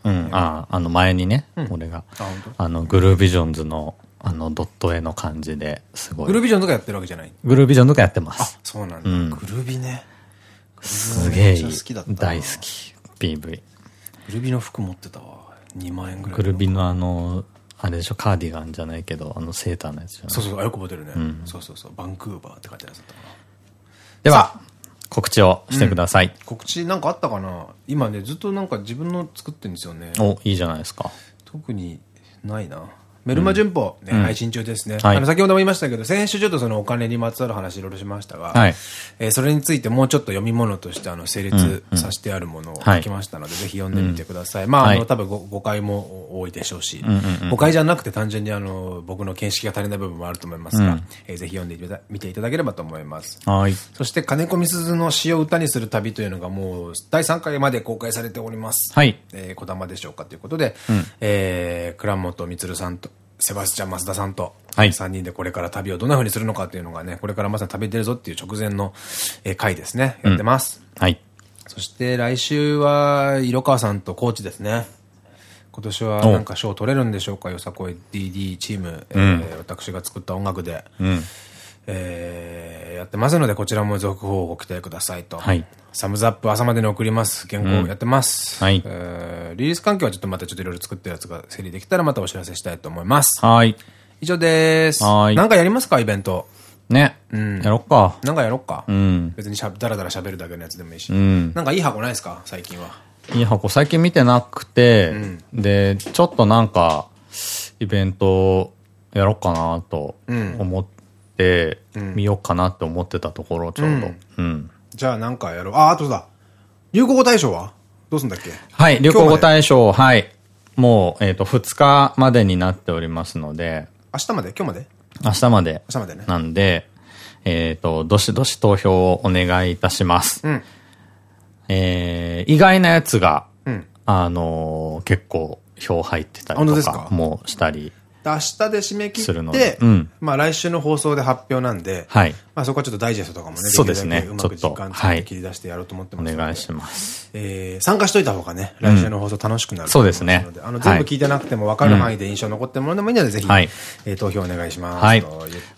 うん、あ、あの前にね、俺が、あ、本あの、グルービジョンズの、あの、ドット絵の感じですご当。グルーい。ビジョンとかやってるわけじゃない？グルービジョンとかやってます。そうなんだ。うんグルービね。すげえ大好き。PV。グルービの服持ってたわ。2万円ぐらい。グルビのあの、あれでしょ、カーディガンじゃないけど、あのセーターのやつじゃない？そうそうあよく覚えてるね。んそうそうそう。バンクーバーって書いてだったかな。では、告知をしてください。告知なんかあったかな？今ね、ずっとなんか自分の作ってるんですよね。お、いいじゃないですか。特にないな。メルマ順報、ね配信中ですね。はいあの、先ほども言いましたけど、先週ちょっとそのお金にまつわる話いろいろしましたが、はいえーそれについてもうちょっと読み物としてあの、成立させてあるものを書きましたので、ぜひ読んでみてください。まあ、あの、はい多分ご誤解も多いでしょうし、誤解じゃなくて単純にあの、僕の見識が足りない部分もあると思いますが、えーぜひ読んでみてみていただければと思います。はい。そして、金子みすずの詩を歌にする旅というのがもう第3回まで公開されております。はい。えー、小玉でしょうかということで、えー、倉本光さんと、セバスチャン・増田さんと、はい3人でこれから旅をどんな風にするのかっていうのがね、これからまさに旅に出るぞっていう直前の、えー回ですね。やってます。はい。そして来週は、色川さんとコーチですね。今年はなんか賞取れるんでしょうか？よさこい DD チーム、えー私が作った音楽で、うん。えーやってますので、こちらも続報をご期待くださいと。はいサムズアップ朝までに送ります。原稿やってます。はいえーリリース環境はちょっとまたちょっといろいろ作ってるやつが整理できたらまたお知らせしたいと思います。はい。以上です。はいなんかやりますかイベント。ね。んやろっか。なんかやろっか。うん。別にしゃだらだら喋るだけのやつでもいいし。うん。なんかいい箱ないですか？最近は。いい箱最近見てなくて、で、ちょっとなんか、イベントやろうかなとうん思って、見ようかなって思ってたところ、ちょうど。うん。じゃあなんかやろう。あ、あとだ。流行語大賞は？どうすんだっけ？はい、流行語大賞、はい。もう、えっ、と、2日までになっておりますので、明日まで？今日まで？明日まで。明日までねなんで、えっ、と、どしどし投票をお願いいたします。うん。えー、意外なやつが、うん。あのー結構票入ってたりとか？もしたり。で明日で締め切するのって、でうんまあ来週の放送で発表なんで、はい。まあそこはちょっとダイジェストとかもね、そうですねきるだけうまく時間使って切り出してやろうと思っておますので。願いします。えー参加しといた方がね、来週の放送楽しくなるとそうですねので、あの、はい全部聞いてなくても分かる範囲で印象に残ってるものでもいいので、ぜひ、はいえー投票お願いします。はい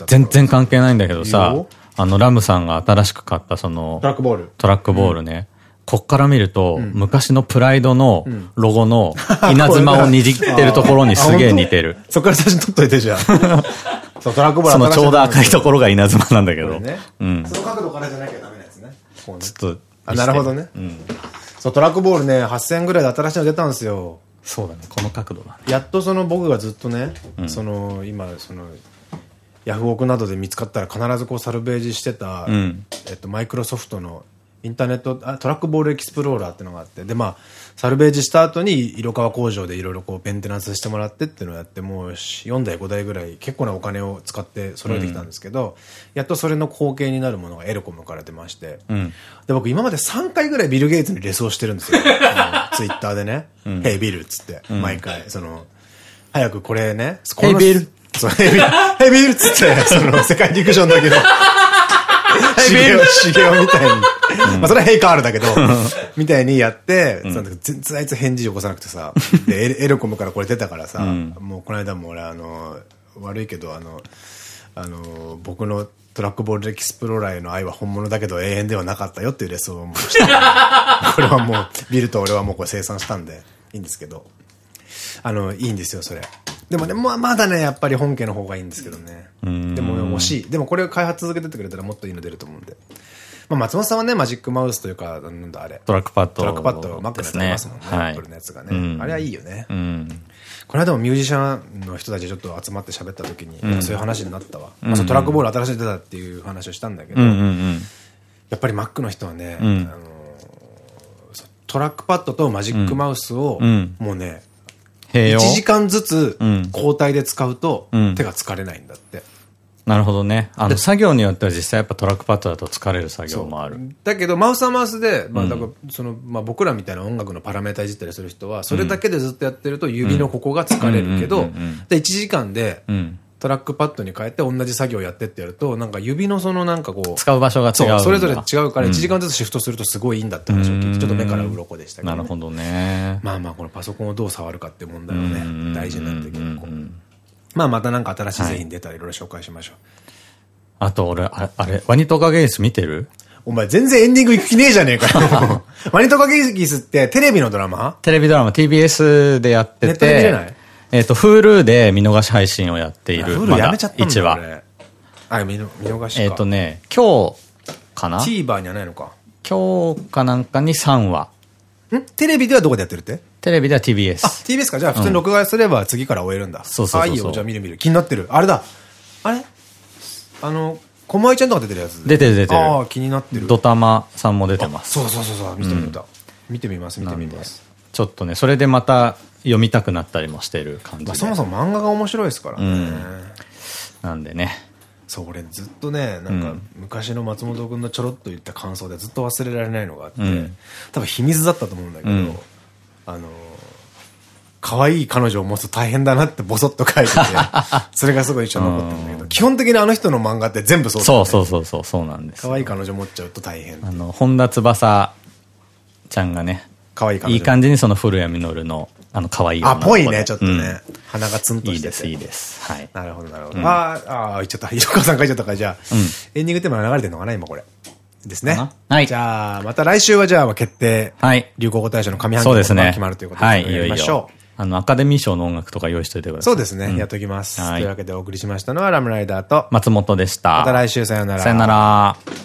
全然関係ないんだけどさあの、ラムさんが新しく買ったそのト、ラックボール。トラックボールね。こっから見ると、昔のプライドのロゴの稲妻を握ってるところに すげえ似てる。そっから写真撮っといて、じゃあ。そう、トラックボールそのちょうど赤いところが稲妻なんだけど。うん。その角度からじゃなきゃダメなやつね。こうねちょっと。あ、なるほどね。うん。そう、トラックボールね、8000円ぐらいで新しいの出たんですよ。そうだね、この角度だね。やっとその僕がずっとね、その、今、その、ヤフオクなどで見つかったら必ずこうサルベージしてた、んえっと、マイクロソフトのインターネット、あトラックボールエキスプローラーっていうのがあって、で、まあ、サルベージした後に色川工場でいろいろこうメンテナンスしてもらってっていうのをやって、もう4台5台ぐらい結構なお金を使って揃えてきたんですけど、やっとそれの後継になるものがエルコムから出まして、ん。で、僕今まで3回ぐらいビル・ゲイツにレスをしてるんですよ。ツイッターでね。ヘイビルっつって、毎回、その、早くこれね、ヘイビル。そう、ヘイビル、ヘイビルっつって、その、世界陸上の時の、シゲオ、シゲオみたいに。まあそれはヘイカールだけど、みたいにやって、全然あいつ返事起こさなくてさ、で、エルコムからこれ出たからさ、もうこの間も俺あの、悪いけどあの、あの、僕のトラックボールエキスプローラーへの愛は本物だけど永遠ではなかったよっていうレッスンをもうした これはもう、ビルと俺はもうこれ生産したんで、いいんですけど。あの、いいんですよ、それ。でもね、まあ、まだね、やっぱり本家の方がいいんですけどね。でも惜しい。でもこれを開発続けてってくれたらもっといいの出ると思うんで。まあ、松本さんはね、マジックマウスというか、なんだあれ。トラックパッドトラックパッド、Mac のやつありますもんね。はい Apple のやつがね。うんあれはいいよね。うん。この間もミュージシャンの人たちちょっと集まって喋った時に、そういう話になったわ。まあ、トラックボール新しい出たっていう話をしたんだけど。やっぱり Mac の人はね、んあのトラックパッドとマジックマウスを、んもうね、1時間ずつん。交代で使うとうん。手が疲れないんだって。なるほどね。あの、作業によっては実際やっぱトラックパッドだと疲れる作業もある。だけど、マウスはマウスで、まあ、だから、その、まあ、僕らみたいな音楽のパラメータいじったりする人は、それだけでずっとやってると指のここが疲れるけど、で、1時間で、トラックパッドに変えて同じ作業やってってやると、なんか指のそのなんかこう、使う場所が違う。そう、それぞれ違うから1時間ずつシフトするとすごいいいんだって話を聞いて、ちょっと目から鱗でしたけど、なるほどね。まあまあ、このパソコンをどう触るかっていう問題はね、大事になって結構。まあまたなんか新しい製品出たらいろいろ紹介しましょう。あと俺、あれ、ワニトカゲイス見てる？お前全然エンディング行く気ねえじゃねえかよ。ワニトカゲイスってテレビのドラマ？テレビドラマ TBS でやってて。ネットえっと、Hulu で見逃し配信をやっている。Hulu やめちゃったんだ1話。あ、見逃しえっとね、今日かな ?TVer にはないのか。今日かなんかに3話。ん？テレビではどこでやってるって？テレビでは TBS。あ、TBS か。じゃあ普通に録画すれば次から終えるんだ。そうそうそう。あ、いいよ。じゃあ見る見る。気になってる。あれだ。あれ？あの、小井ちゃんとか出てるやつ？出てる出てる。ああ、気になってる。ドタマさんも出てます。そうそうそうそう。見てみた。見てみます、見てみます。ちょっとね、それでまた読みたくなったりもしてる感じそもそも漫画が面白いですからね。なんでね。そう、俺ずっとね、なんか、昔の松本君のちょろっと言った感想でずっと忘れられないのがあって、多分秘密だったと思うんだけど、あの、可愛い彼女を持つと大変だなってボソッと書いてて、それがすごい印象に残ってるんだけど、基本的にあの人の漫画って全部そうだよね。そうそうそうそう、なんです。可愛い彼女持っちゃうと大変。あの、本田翼ちゃんがね、可愛いいい感じにその古谷実の、あの、可愛いあ、ぽいね、ちょっとね。鼻がツンとしていいです、いいです。はい。なるほど、なるほど。ああ、言っちゃった。色川さん書いちゃったから、じゃあ、エンディングテーマ流れてるのかな、今これ。ですね。はい。じゃあ、また来週はじゃあ、決定。はい。流行語大賞の上半期が決まるということで。はい、いよいよ。あの、アカデミー賞の音楽とか用意しといてください。そうですね。やっときます。というわけでお送りしましたのはラムライダーと松本でした。また来週さよなら。さよなら。